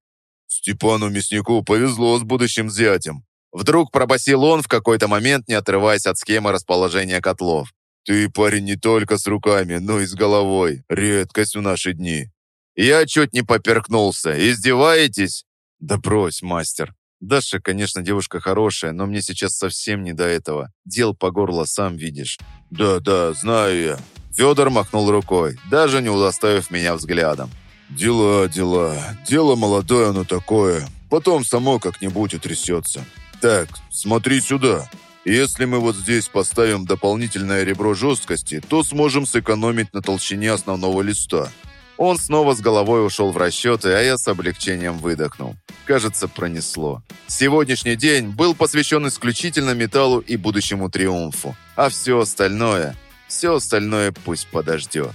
Степану Мяснику повезло с будущим зятем. Вдруг пробасил он в какой-то момент, не отрываясь от схемы расположения котлов. Ты парень не только с руками, но и с головой. Редкость в наши дни. Я чуть не поперкнулся. Издеваетесь? Да брось, мастер. Даша, конечно, девушка хорошая, но мне сейчас совсем не до этого. Дел по горло, сам видишь. Да, да, знаю я. Федор махнул рукой, даже не удостоив меня взглядом. Дела, дела. Дело молодое оно такое. Потом само как-нибудь утрясется. Так, смотри сюда. Если мы вот здесь поставим дополнительное ребро жесткости, то сможем сэкономить на толщине основного листа. Он снова с головой ушел в расчеты, а я с облегчением выдохнул. Кажется, пронесло. Сегодняшний день был посвящен исключительно металлу и будущему триумфу. А все остальное, все остальное пусть подождет.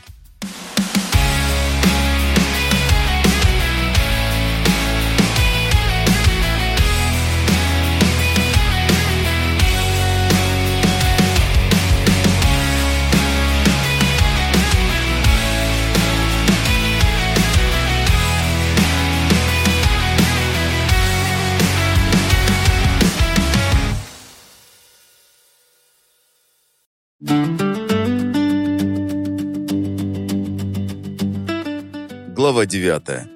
Глава 9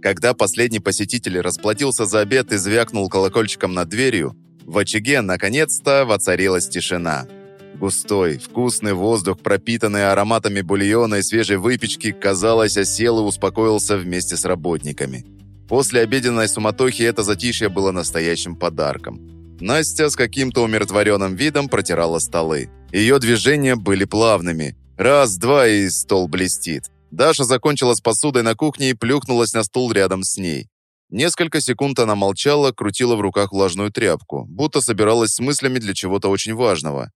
Когда последний посетитель расплатился за обед и звякнул колокольчиком над дверью, в очаге наконец-то воцарилась тишина. Густой, вкусный воздух, пропитанный ароматами бульона и свежей выпечки, казалось, осел и успокоился вместе с работниками. После обеденной суматохи это затишье было настоящим подарком. Настя с каким-то умиротворенным видом протирала столы. Ее движения были плавными. Раз, два, и стол блестит. Даша закончила с посудой на кухне и плюхнулась на стул рядом с ней. Несколько секунд она молчала, крутила в руках влажную тряпку, будто собиралась с мыслями для чего-то очень важного.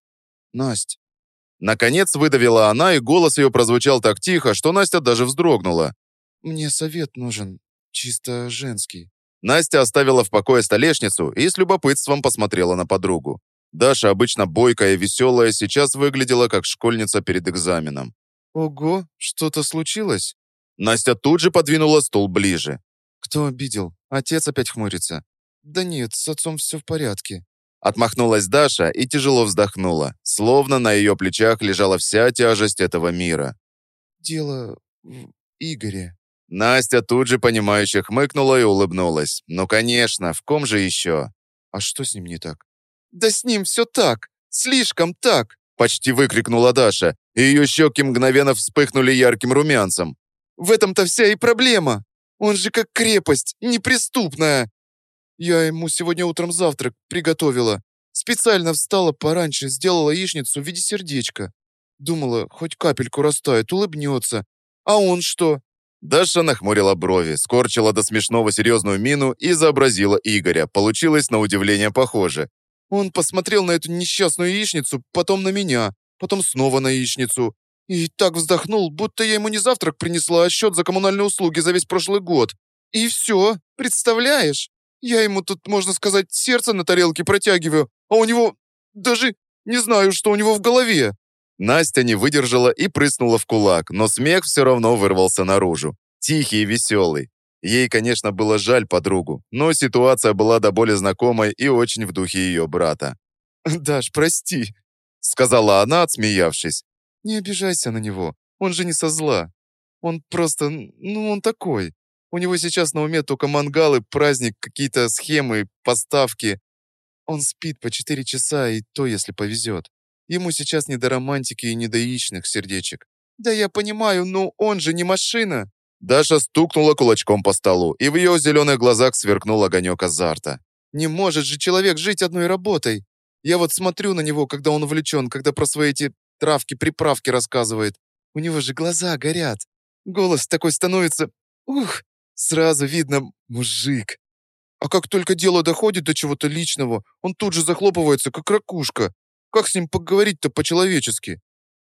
«Насть». Наконец выдавила она, и голос ее прозвучал так тихо, что Настя даже вздрогнула. «Мне совет нужен, чисто женский». Настя оставила в покое столешницу и с любопытством посмотрела на подругу. Даша, обычно бойкая и веселая, сейчас выглядела как школьница перед экзаменом. «Ого, что-то случилось?» Настя тут же подвинула стул ближе. «Кто обидел? Отец опять хмурится?» «Да нет, с отцом все в порядке». Отмахнулась Даша и тяжело вздохнула, словно на ее плечах лежала вся тяжесть этого мира. «Дело в Игоре». Настя тут же понимающе хмыкнула и улыбнулась. «Ну, конечно, в ком же еще?» «А что с ним не так?» «Да с ним все так! Слишком так!» Почти выкрикнула Даша, и ее щеки мгновенно вспыхнули ярким румянцем. «В этом-то вся и проблема! Он же как крепость, неприступная!» «Я ему сегодня утром завтрак приготовила. Специально встала пораньше, сделала яичницу в виде сердечка. Думала, хоть капельку растает, улыбнется. А он что?» Даша нахмурила брови, скорчила до смешного серьезную мину и изобразила Игоря. Получилось на удивление похоже. Он посмотрел на эту несчастную яичницу, потом на меня, потом снова на яичницу. И так вздохнул, будто я ему не завтрак принесла, а счет за коммунальные услуги за весь прошлый год. И все, представляешь? Я ему тут, можно сказать, сердце на тарелке протягиваю, а у него даже не знаю, что у него в голове. Настя не выдержала и прыснула в кулак, но смех все равно вырвался наружу. Тихий и веселый. Ей, конечно, было жаль подругу, но ситуация была до боли знакомой и очень в духе ее брата. (laughs) «Даш, прости», — сказала она, отсмеявшись. «Не обижайся на него, он же не со зла. Он просто, ну, он такой. У него сейчас на уме только мангалы, праздник, какие-то схемы, поставки. Он спит по четыре часа, и то, если повезет. Ему сейчас не до романтики и не до яичных сердечек. Да я понимаю, но он же не машина. Даша стукнула кулачком по столу, и в ее зеленых глазах сверкнул огонек азарта. «Не может же человек жить одной работой! Я вот смотрю на него, когда он увлечен, когда про свои эти травки-приправки рассказывает. У него же глаза горят. Голос такой становится... Ух! Сразу видно мужик. А как только дело доходит до чего-то личного, он тут же захлопывается, как ракушка. Как с ним поговорить-то по-человечески?»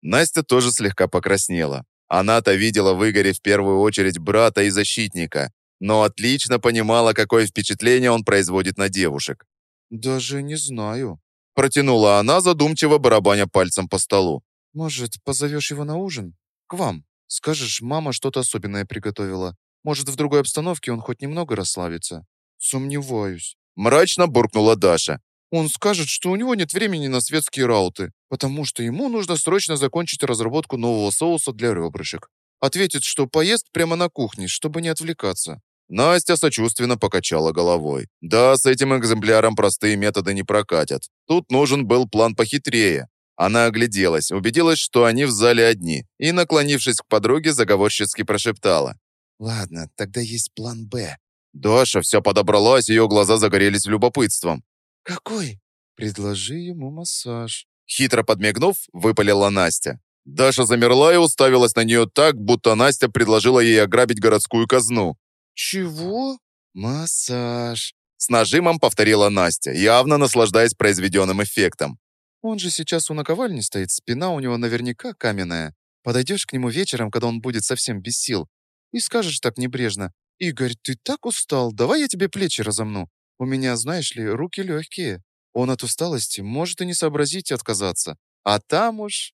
Настя тоже слегка покраснела. Она-то видела в Игоре в первую очередь брата и защитника. но отлично понимала, какое впечатление он производит на девушек. «Даже не знаю. Протянула она, задумчиво барабаня пальцем по столу. Может, позовешь его на ужин? К вам. Скажешь, мама что-то особенное приготовила. Может, в другой обстановке он хоть немного расслабится? Сомневаюсь. Мрачно буркнула Даша. Он скажет, что у него нет времени на светские рауты, потому что ему нужно срочно закончить разработку нового соуса для ребрышек. Ответит, что поест прямо на кухне, чтобы не отвлекаться. Настя сочувственно покачала головой. Да, с этим экземпляром простые методы не прокатят. Тут нужен был план похитрее. Она огляделась, убедилась, что они в зале одни, и, наклонившись к подруге, заговорщицки прошептала. «Ладно, тогда есть план «Б». Даша вся подобралась, ее глаза загорелись любопытством. «Какой?» «Предложи ему массаж». Хитро подмигнув, выпалила Настя. Даша замерла и уставилась на нее так, будто Настя предложила ей ограбить городскую казну. «Чего?» «Массаж», — с нажимом повторила Настя, явно наслаждаясь произведенным эффектом. «Он же сейчас у наковальни стоит, спина у него наверняка каменная. Подойдешь к нему вечером, когда он будет совсем без сил, и скажешь так небрежно, «Игорь, ты так устал, давай я тебе плечи разомну. У меня, знаешь ли, руки легкие. Он от усталости может и не сообразить отказаться. А там уж...»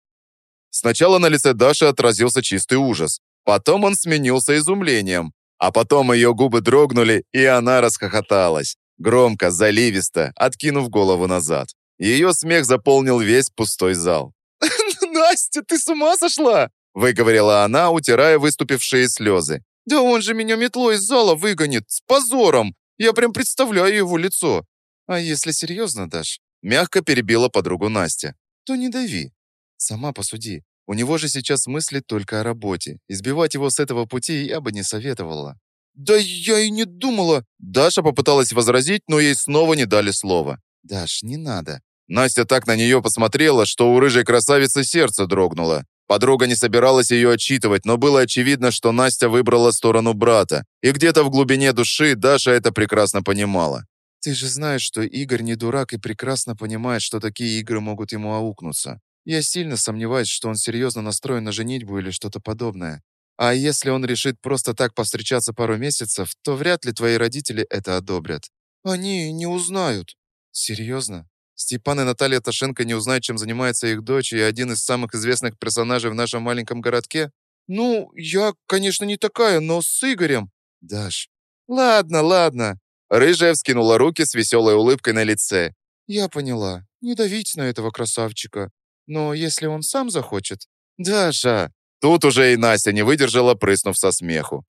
Сначала на лице Даши отразился чистый ужас. Потом он сменился изумлением. А потом ее губы дрогнули, и она расхохоталась. Громко, заливисто, откинув голову назад. Ее смех заполнил весь пустой зал. (laughs) «Настя, ты с ума сошла?» выговорила она, утирая выступившие слезы. «Да он же меня метлой из зала выгонит, с позором! Я прям представляю его лицо!» «А если серьезно, Даш?» Мягко перебила подругу Настя. «То не дави. Сама посуди. У него же сейчас мысли только о работе. Избивать его с этого пути я бы не советовала. «Да я и не думала!» Даша попыталась возразить, но ей снова не дали слова. «Даш, не надо». Настя так на нее посмотрела, что у рыжей красавицы сердце дрогнуло. Подруга не собиралась ее отчитывать, но было очевидно, что Настя выбрала сторону брата. И где-то в глубине души Даша это прекрасно понимала. «Ты же знаешь, что Игорь не дурак и прекрасно понимает, что такие игры могут ему аукнуться. Я сильно сомневаюсь, что он серьезно настроен на женитьбу или что-то подобное. А если он решит просто так повстречаться пару месяцев, то вряд ли твои родители это одобрят. Они не узнают. Серьезно? Степан и Наталья Ташенко не узнают, чем занимается их дочь и один из самых известных персонажей в нашем маленьком городке? Ну, я, конечно, не такая, но с Игорем. Даш. Ладно, ладно. Рыжая вскинула руки с веселой улыбкой на лице. Я поняла. Не давить на этого красавчика. Но если он сам захочет... Даша!» Тут уже и Настя не выдержала, прыснув со смеху.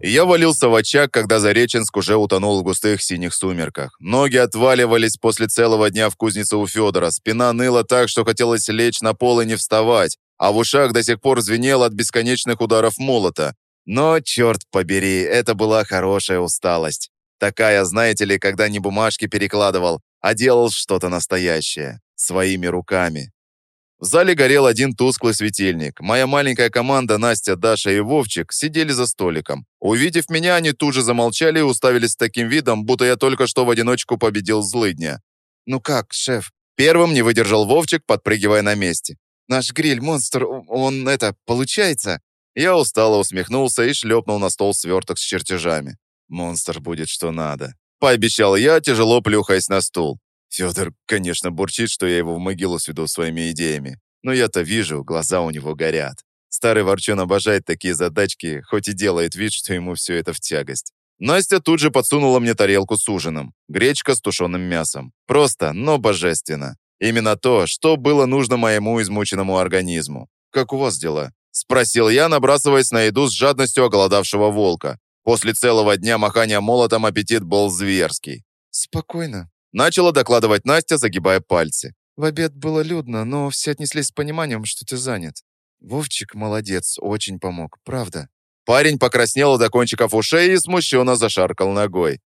Я валился в очаг, когда Зареченск уже утонул в густых синих сумерках. Ноги отваливались после целого дня в кузнице у Федора. Спина ныла так, что хотелось лечь на пол и не вставать. А в ушах до сих пор звенело от бесконечных ударов молота. Но, черт побери, это была хорошая усталость. Такая, знаете ли, когда не бумажки перекладывал, а делал что-то настоящее. Своими руками. В зале горел один тусклый светильник. Моя маленькая команда Настя, Даша и Вовчик сидели за столиком. Увидев меня, они тут же замолчали и уставились с таким видом, будто я только что в одиночку победил злыдня. «Ну как, шеф?» Первым не выдержал Вовчик, подпрыгивая на месте. «Наш гриль-монстр, он это, получается?» Я устало усмехнулся и шлепнул на стол сверток с чертежами. Монстр будет что надо. Пообещал я, тяжело плюхаясь на стул. Федор, конечно, бурчит, что я его в могилу сведу своими идеями. Но я-то вижу, глаза у него горят. Старый ворчун обожает такие задачки, хоть и делает вид, что ему все это в тягость. Настя тут же подсунула мне тарелку с ужином. Гречка с тушеным мясом. Просто, но божественно. Именно то, что было нужно моему измученному организму. «Как у вас дела?» Спросил я, набрасываясь на еду с жадностью оголодавшего волка. После целого дня махания молотом аппетит был зверский. «Спокойно», — начала докладывать Настя, загибая пальцы. «В обед было людно, но все отнеслись с пониманием, что ты занят. Вовчик молодец, очень помог, правда». Парень покраснел до кончиков ушей и смущенно зашаркал ногой.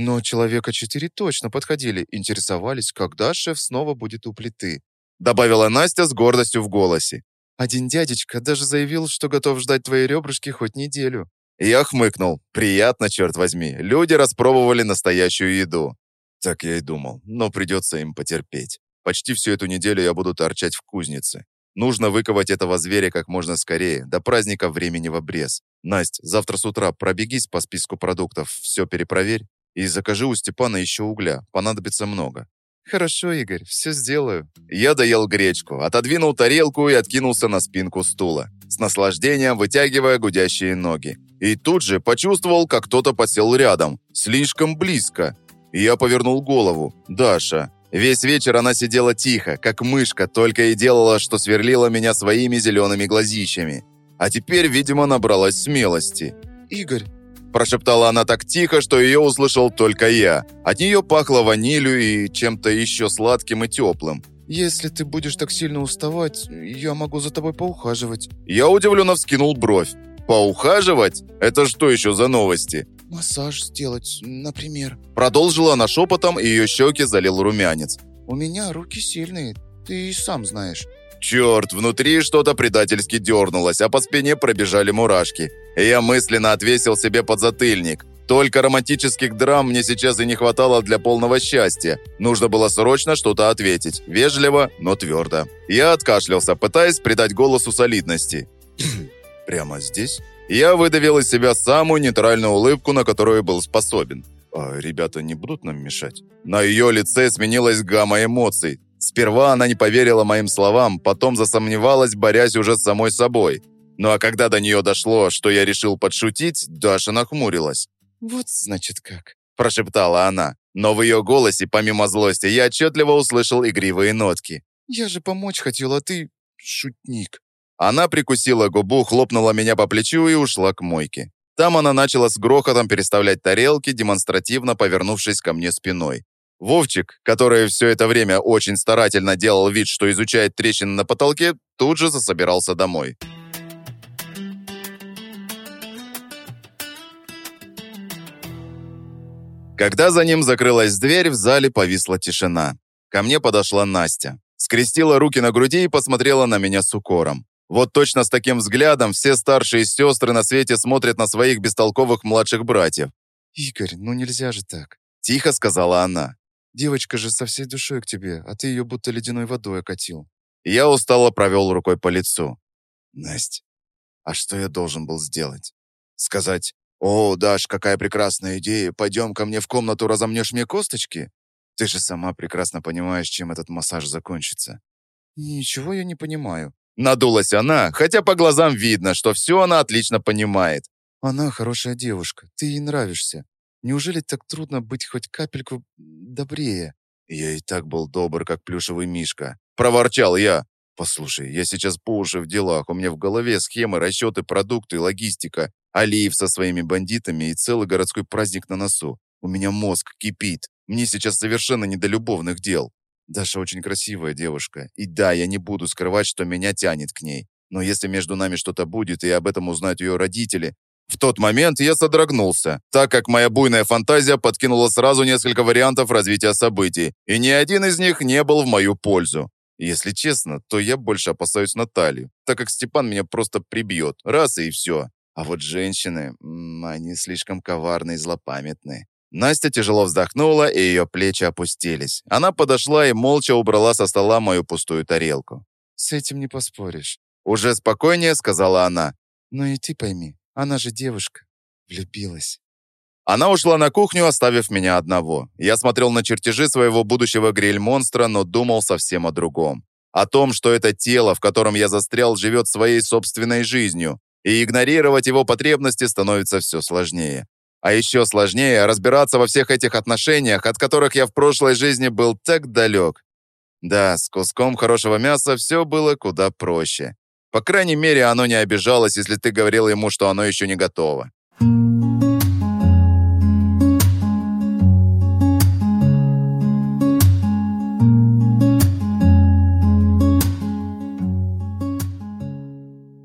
Но человека четыре точно подходили, интересовались, когда шеф снова будет у плиты. Добавила Настя с гордостью в голосе. Один дядечка даже заявил, что готов ждать твои ребрышки хоть неделю. Я хмыкнул. Приятно, черт возьми. Люди распробовали настоящую еду. Так я и думал, но придется им потерпеть. Почти всю эту неделю я буду торчать в кузнице. Нужно выковать этого зверя как можно скорее, до праздника времени в обрез. Насть, завтра с утра пробегись по списку продуктов, все перепроверь и закажи у Степана еще угля, понадобится много. Хорошо, Игорь, все сделаю. Я доел гречку, отодвинул тарелку и откинулся на спинку стула, с наслаждением вытягивая гудящие ноги. И тут же почувствовал, как кто-то посел рядом, слишком близко. Я повернул голову. Даша. Весь вечер она сидела тихо, как мышка, только и делала, что сверлила меня своими зелеными глазищами. А теперь, видимо, набралась смелости. Игорь, Прошептала она так тихо, что ее услышал только я. От нее пахло ванилью и чем-то еще сладким и теплым. если ты будешь так сильно уставать, я могу за тобой поухаживать. Я удивленно вскинул бровь. «Поухаживать? Это что еще за новости?» Массаж сделать, например. Продолжила она шепотом, и ее щеки залил румянец. У меня руки сильные, ты и сам знаешь. Черт, внутри что-то предательски дернулось, а по спине пробежали мурашки. Я мысленно отвесил себе подзатыльник. Только романтических драм мне сейчас и не хватало для полного счастья. Нужно было срочно что-то ответить. Вежливо, но твердо. Я откашлялся, пытаясь придать голосу солидности. (clears throat) Прямо здесь? Я выдавил из себя самую нейтральную улыбку, на которую был способен. А ребята не будут нам мешать? На ее лице сменилась гамма эмоций. Сперва она не поверила моим словам, потом засомневалась, борясь уже с самой собой. Ну а когда до нее дошло, что я решил подшутить, Даша нахмурилась. Вот значит как. Прошептала она. Но в ее голосе, помимо злости, я отчетливо услышал игривые нотки. Я же помочь хотел, а ты шутник. Она прикусила губу, хлопнула меня по плечу и ушла к мойке. Там она начала с грохотом переставлять тарелки, демонстративно повернувшись ко мне спиной. Вовчик, который все это время очень старательно делал вид, что изучает трещины на потолке, тут же засобирался домой. Когда за ним закрылась дверь, в зале повисла тишина. Ко мне подошла Настя. Скрестила руки на груди и посмотрела на меня с укором. Вот точно с таким взглядом все старшие сестры на свете смотрят на своих бестолковых младших братьев. «Игорь, ну нельзя же так. Тихо сказала она. Девочка же со всей душой к тебе, а ты ее будто ледяной водой окатил. Я устало провел рукой по лицу. Настя, а что я должен был сделать? Сказать, «О, Даш, какая прекрасная идея, пойдем ко мне в комнату, разомнешь мне косточки?» Ты же сама прекрасно понимаешь, чем этот массаж закончится. Ничего я не понимаю. Надулась она, хотя по глазам видно, что все она отлично понимает. Она хорошая девушка, ты ей нравишься. Неужели так трудно быть хоть капельку добрее?» «Я и так был добр, как плюшевый мишка», — проворчал я. «Послушай, я сейчас по уши в делах, у меня в голове схемы, расчеты, продукты, логистика, Алиев со своими бандитами и целый городской праздник на носу. У меня мозг кипит, мне сейчас совершенно не до любовных дел. Даша очень красивая девушка, и да, я не буду скрывать, что меня тянет к ней. Но если между нами что-то будет, и об этом узнают ее родители, в тот момент я содрогнулся, так как моя буйная фантазия подкинула сразу несколько вариантов развития событий, и ни один из них не был в мою пользу. Если честно, то я больше опасаюсь Наталью, так как Степан меня просто прибьет, раз и все. А вот женщины, они слишком коварны и злопамятны. Настя тяжело вздохнула, и ее плечи опустились. Она подошла и молча убрала со стола мою пустую тарелку. «С этим не поспоришь». Уже спокойнее сказала она. «Но и ты пойми, она же девушка. Влюбилась. Она ушла на кухню, оставив меня одного. Я смотрел на чертежи своего будущего гриль-монстра, но думал совсем о другом. О том, что это тело, в котором я застрял, живет своей собственной жизнью, и игнорировать его потребности становится все сложнее. А еще сложнее разбираться во всех этих отношениях, от которых я в прошлой жизни был так далек. Да, с куском хорошего мяса все было куда проще. По крайней мере, оно не обижалось, если ты говорил ему, что оно еще не готово.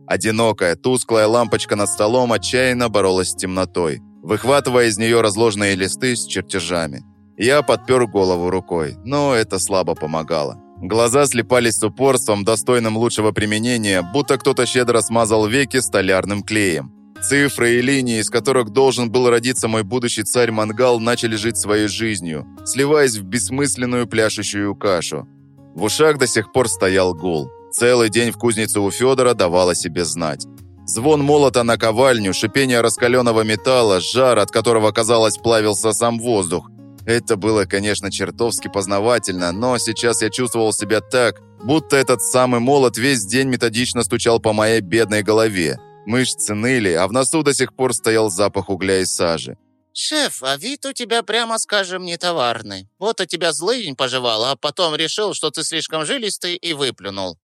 Одинокая, тусклая лампочка над столом отчаянно боролась с темнотой, выхватывая из нее разложенные листы с чертежами. Я подпер голову рукой, но это слабо помогало. Глаза слепались с упорством, достойным лучшего применения, будто кто-то щедро смазал веки столярным клеем. Цифры и линии, из которых должен был родиться мой будущий царь-мангал, начали жить своей жизнью, сливаясь в бессмысленную пляшущую кашу. В ушах до сих пор стоял гул. Целый день в кузнице у Федора давал о себе знать. Звон молота на ковальню, шипение раскаленного металла, жар, от которого, казалось, плавился сам воздух. Это было, конечно, чертовски познавательно, но сейчас я чувствовал себя так, будто этот самый молот весь день методично стучал по моей бедной голове. Мышцы ныли, а в носу до сих пор стоял запах угля и сажи. «Шеф, а вид у тебя, прямо скажем, не товарный. Вот у тебя злыдень пожевал, а потом решил, что ты слишком жилистый и выплюнул».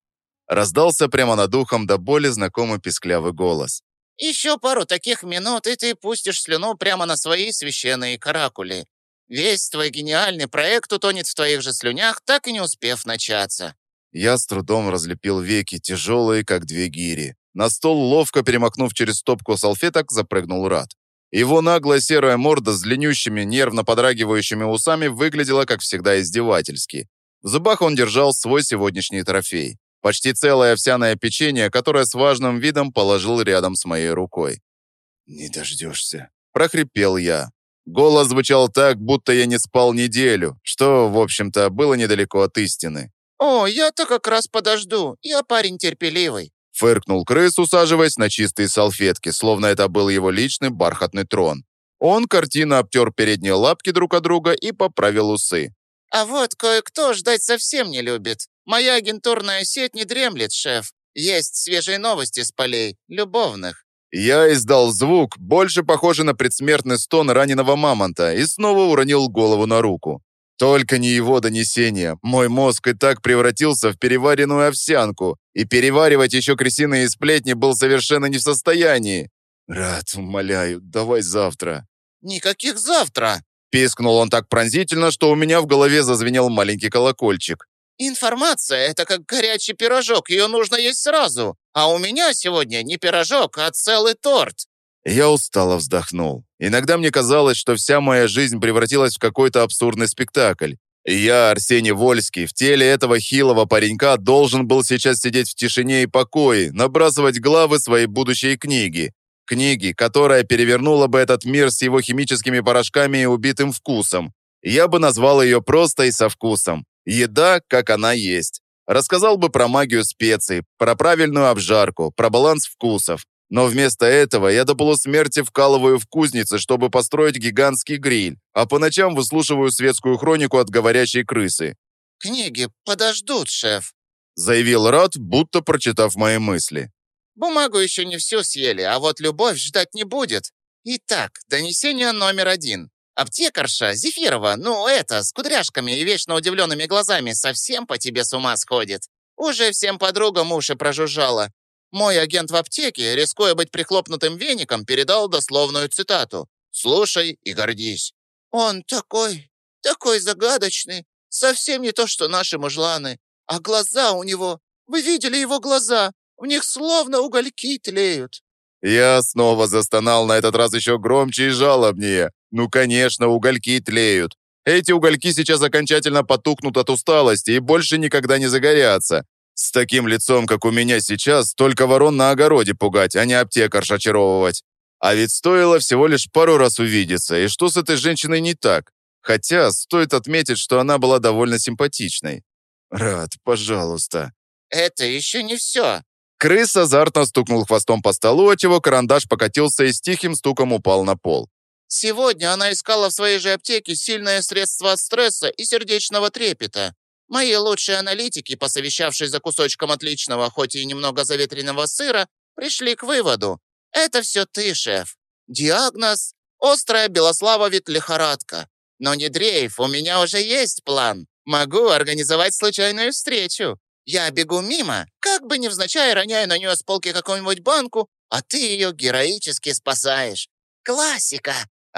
Раздался прямо над ухом до боли знакомый писклявый голос. «Еще пару таких минут, и ты пустишь слюну прямо на свои священные каракули. Весь твой гениальный проект утонет в твоих же слюнях, так и не успев начаться». Я с трудом разлепил веки, тяжелые, как две гири. На стол, ловко перемахнув через стопку салфеток, запрыгнул Рад. Его наглая серая морда с длиннющими, нервно подрагивающими усами выглядела, как всегда, издевательски. В зубах он держал свой сегодняшний трофей. Почти целое овсяное печенье, которое с важным видом положил рядом с моей рукой. «Не дождешься», – прохрипел я. Голос звучал так, будто я не спал неделю, что, в общем-то, было недалеко от истины. «О, я-то как раз подожду. Я парень терпеливый». Фыркнул крыс, усаживаясь на чистые салфетки, словно это был его личный бархатный трон. Он картина обтер передние лапки друг от друга и поправил усы. «А вот кое-кто ждать совсем не любит. Моя агентурная сеть не дремлет, шеф. Есть свежие новости с полей, любовных». Я издал звук, больше похожий на предсмертный стон раненого мамонта, и снова уронил голову на руку. Только не его донесение. Мой мозг и так превратился в переваренную овсянку, и переваривать еще крысиные сплетни был совершенно не в состоянии. «Рад, умоляю, давай завтра». «Никаких завтра!» Пискнул он так пронзительно, что у меня в голове зазвенел маленький колокольчик. «Информация — это как горячий пирожок, ее нужно есть сразу. А у меня сегодня не пирожок, а целый торт». Я устало вздохнул. Иногда мне казалось, что вся моя жизнь превратилась в какой-то абсурдный спектакль. И я, Арсений Вольский, в теле этого хилого паренька должен был сейчас сидеть в тишине и покое, набрасывать главы своей будущей книги. Книги, которая перевернула бы этот мир с его химическими порошками и убитым вкусом. Я бы назвал ее просто и со вкусом. Еда, как она есть. Рассказал бы про магию специй, про правильную обжарку, про баланс вкусов. Но вместо этого я до полусмерти вкалываю в кузнице, чтобы построить гигантский гриль, а по ночам выслушиваю светскую хронику от говорящей крысы. «Книги подождут, шеф», заявил Рад, будто прочитав мои мысли. «Бумагу еще не всю съели, а вот любовь ждать не будет. Итак, донесение номер один. Аптекарша Зефирова, ну это, с кудряшками и вечно удивленными глазами, совсем по тебе с ума сходит. Уже всем подругам уши прожужжала. Мой агент в аптеке, рискуя быть прихлопнутым веником, передал дословную цитату. «Слушай и гордись». «Он такой, такой загадочный, совсем не то, что наши мужланы. А глаза у него, вы видели его глаза? В них словно угольки тлеют». Я снова застонал на этот раз еще громче и жалобнее. Ну, конечно, угольки тлеют. Эти угольки сейчас окончательно потухнут от усталости и больше никогда не загорятся. С таким лицом, как у меня сейчас, только ворон на огороде пугать, а не аптекарш очаровывать. А ведь стоило всего лишь пару раз увидеться, и что с этой женщиной не так? Хотя стоит отметить, что она была довольно симпатичной. Рад, пожалуйста. Это еще не все. Крыс азартно стукнул хвостом по столу, отчего карандаш покатился и с тихим стуком упал на пол. Сегодня она искала в своей же аптеке сильное средство от стресса и сердечного трепета. Мои лучшие аналитики, посовещавшись за кусочком отличного, хоть и немного заветренного сыра, пришли к выводу. Это все ты, шеф. Диагноз – острая белославовит лихорадка. Но не дрейф, у меня уже есть план. Могу организовать случайную встречу. Я бегу мимо, как бы невзначай роняю на нее с полки какую-нибудь банку, а ты ее героически спасаешь. Классика.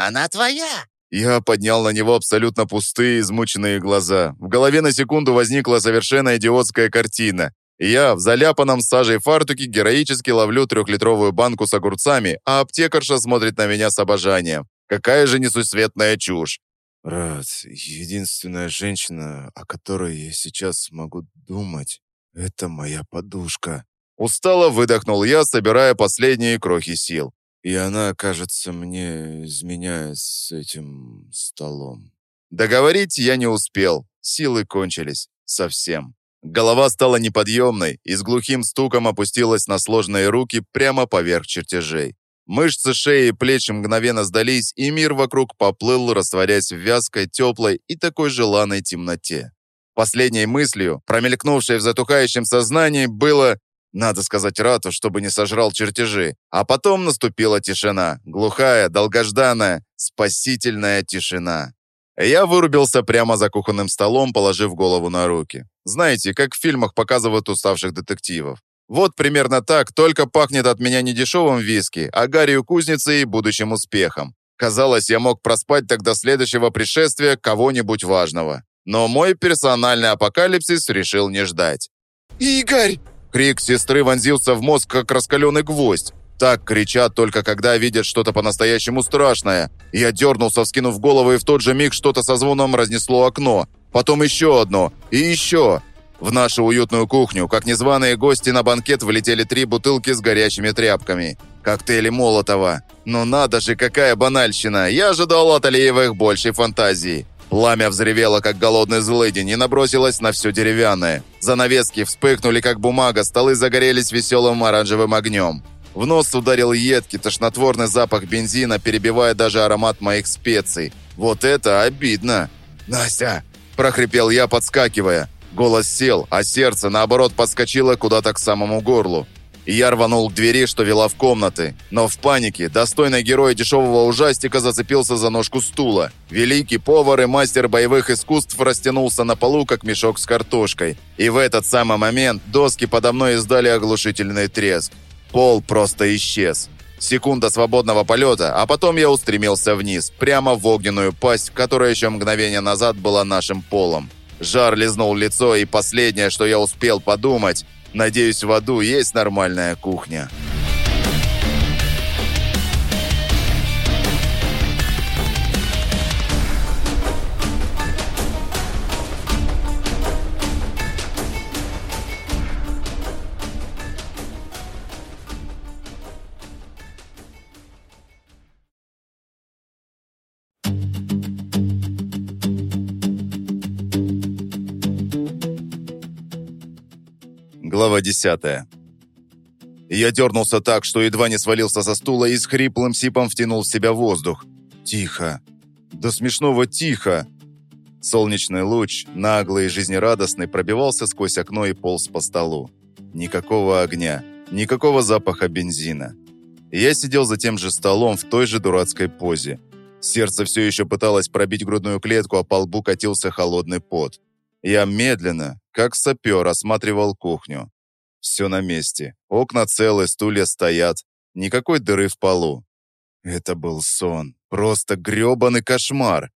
Она твоя. Я поднял на него абсолютно пустые, измученные глаза. В голове на секунду возникла совершенно идиотская картина. Я в заляпанном сажей фартуке героически ловлю трехлитровую банку с огурцами, а аптекарша смотрит на меня с обожанием. Какая же несусветная чушь. Рад, единственная женщина, о которой я сейчас могу думать, это моя подушка. Устало выдохнул я, собирая последние крохи сил. И она, кажется, мне изменяет с этим столом. Договорить я не успел. Силы кончились. Совсем. Голова стала неподъемной и с глухим стуком опустилась на сложные руки прямо поверх чертежей. Мышцы шеи и плеч мгновенно сдались, и мир вокруг поплыл, растворяясь в вязкой, теплой и такой желанной темноте. Последней мыслью, промелькнувшей в затухающем сознании, было «надо сказать Рату, чтобы не сожрал чертежи». А потом наступила тишина, глухая, долгожданная, спасительная тишина. Я вырубился прямо за кухонным столом, положив голову на руки. Знаете, как в фильмах показывают уставших детективов. Вот примерно так, только пахнет от меня не дешевым виски, а гарью кузницы и будущим успехом. Казалось, я мог проспать тогда следующего пришествия кого-нибудь важного. Но мой персональный апокалипсис решил не ждать. «Игорь!» Крик сестры вонзился в мозг, как раскаленный гвоздь. Так кричат только когда видят что-то по-настоящему страшное. Я дернулся, вскинув голову, и в тот же миг что-то со звоном разнесло окно. Потом еще одно. И еще. В нашу уютную кухню, как незваные гости на банкет, влетели три бутылки с горячими тряпками. Коктейли Молотова. Ну надо же, какая банальщина. Я ожидал от Алиевых большей фантазии. Пламя взревело, как голодный злыдень, и набросилось на все деревянное. Занавески вспыхнули, как бумага, столы загорелись веселым оранжевым огнем. В нос ударил едкий, тошнотворный запах бензина, перебивая даже аромат моих специй. Вот это обидно. «Настя!» – прохрипел я, подскакивая. Голос сел, а сердце, наоборот, подскочило куда-то к самому горлу. Я рванул к двери, что вела в комнаты. Но в панике достойный герой дешевого ужастика зацепился за ножку стула. Великий повар и мастер боевых искусств растянулся на полу, как мешок с картошкой. И в этот самый момент доски подо мной издали оглушительный треск. Пол просто исчез. Секунда свободного полета, а потом я устремился вниз, прямо в огненную пасть, которая еще мгновение назад была нашим полом. Жар лизнул лицо, и последнее, что я успел подумать, надеюсь, в аду есть нормальная кухня. Глава 10. Я дернулся так, что едва не свалился со стула и с хриплым сипом втянул в себя воздух. Тихо. До смешного тихо. Солнечный луч, наглый и жизнерадостный, пробивался сквозь окно и полз по столу. Никакого огня, никакого запаха бензина. Я сидел за тем же столом в той же дурацкой позе. Сердце все еще пыталось пробить грудную клетку, а по лбу катился холодный пот. Я медленно, как сапер, осматривал кухню. Все на месте. Окна целые, стулья стоят. Никакой дыры в полу. Это был сон. Просто грёбаный кошмар.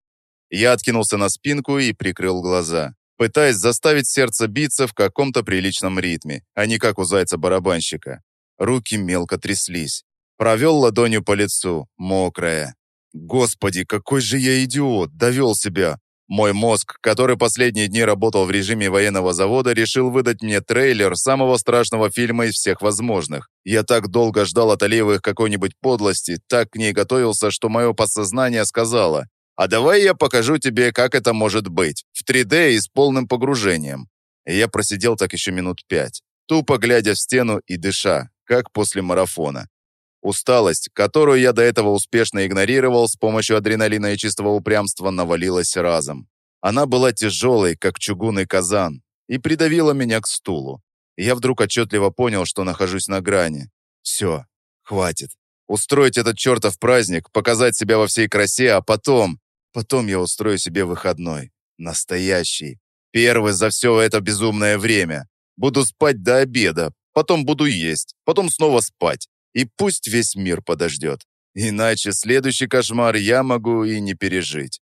Я откинулся на спинку и прикрыл глаза, пытаясь заставить сердце биться в каком-то приличном ритме, а не как у зайца-барабанщика. Руки мелко тряслись. Провел ладонью по лицу, мокрая. Господи, какой же я идиот, довел себя. Мой мозг, который последние дни работал в режиме военного завода, решил выдать мне трейлер самого страшного фильма из всех возможных. Я так долго ждал от Алиевых какой-нибудь подлости, так к ней готовился, что мое подсознание сказало, «А давай я покажу тебе, как это может быть, в 3D и с полным погружением». И я просидел так еще минут пять, тупо глядя в стену и дыша, как после марафона. Усталость, которую я до этого успешно игнорировал с помощью адреналина и чистого упрямства, навалилась разом. Она была тяжелой, как чугунный казан, и придавила меня к стулу. я вдруг отчетливо понял, что нахожусь на грани. Все, хватит. Устроить этот чертов праздник, показать себя во всей красе, а потом... Потом я устрою себе выходной. Настоящий. Первый за все это безумное время. Буду спать до обеда, потом буду есть, потом снова спать. И пусть весь мир подождет. Иначе следующий кошмар я могу и не пережить.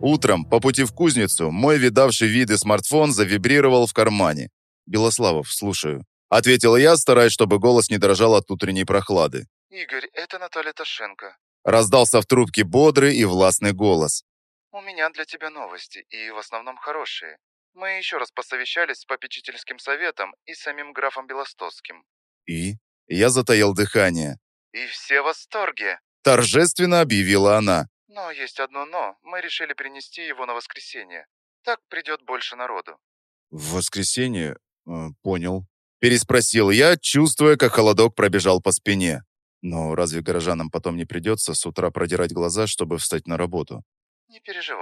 Утром, по пути в кузницу, мой видавший виды смартфон завибрировал в кармане. «Белославов, слушаю». Ответил я, стараясь, чтобы голос не дрожал от утренней прохлады. «Игорь, это Наталья Ташенко». Раздался в трубке бодрый и властный голос. «У меня для тебя новости, и в основном хорошие. Мы еще раз посовещались с попечительским советом и самим графом Белостоцким. И? Я затаил дыхание. И все в восторге. Торжественно объявила она. Но есть одно «но». Мы решили перенести его на воскресенье. Так придет больше народу. В воскресенье? Э, понял. Переспросил я, чувствуя, как холодок пробежал по спине. Но разве горожанам потом не придется с утра продирать глаза, чтобы встать на работу? Не переживай.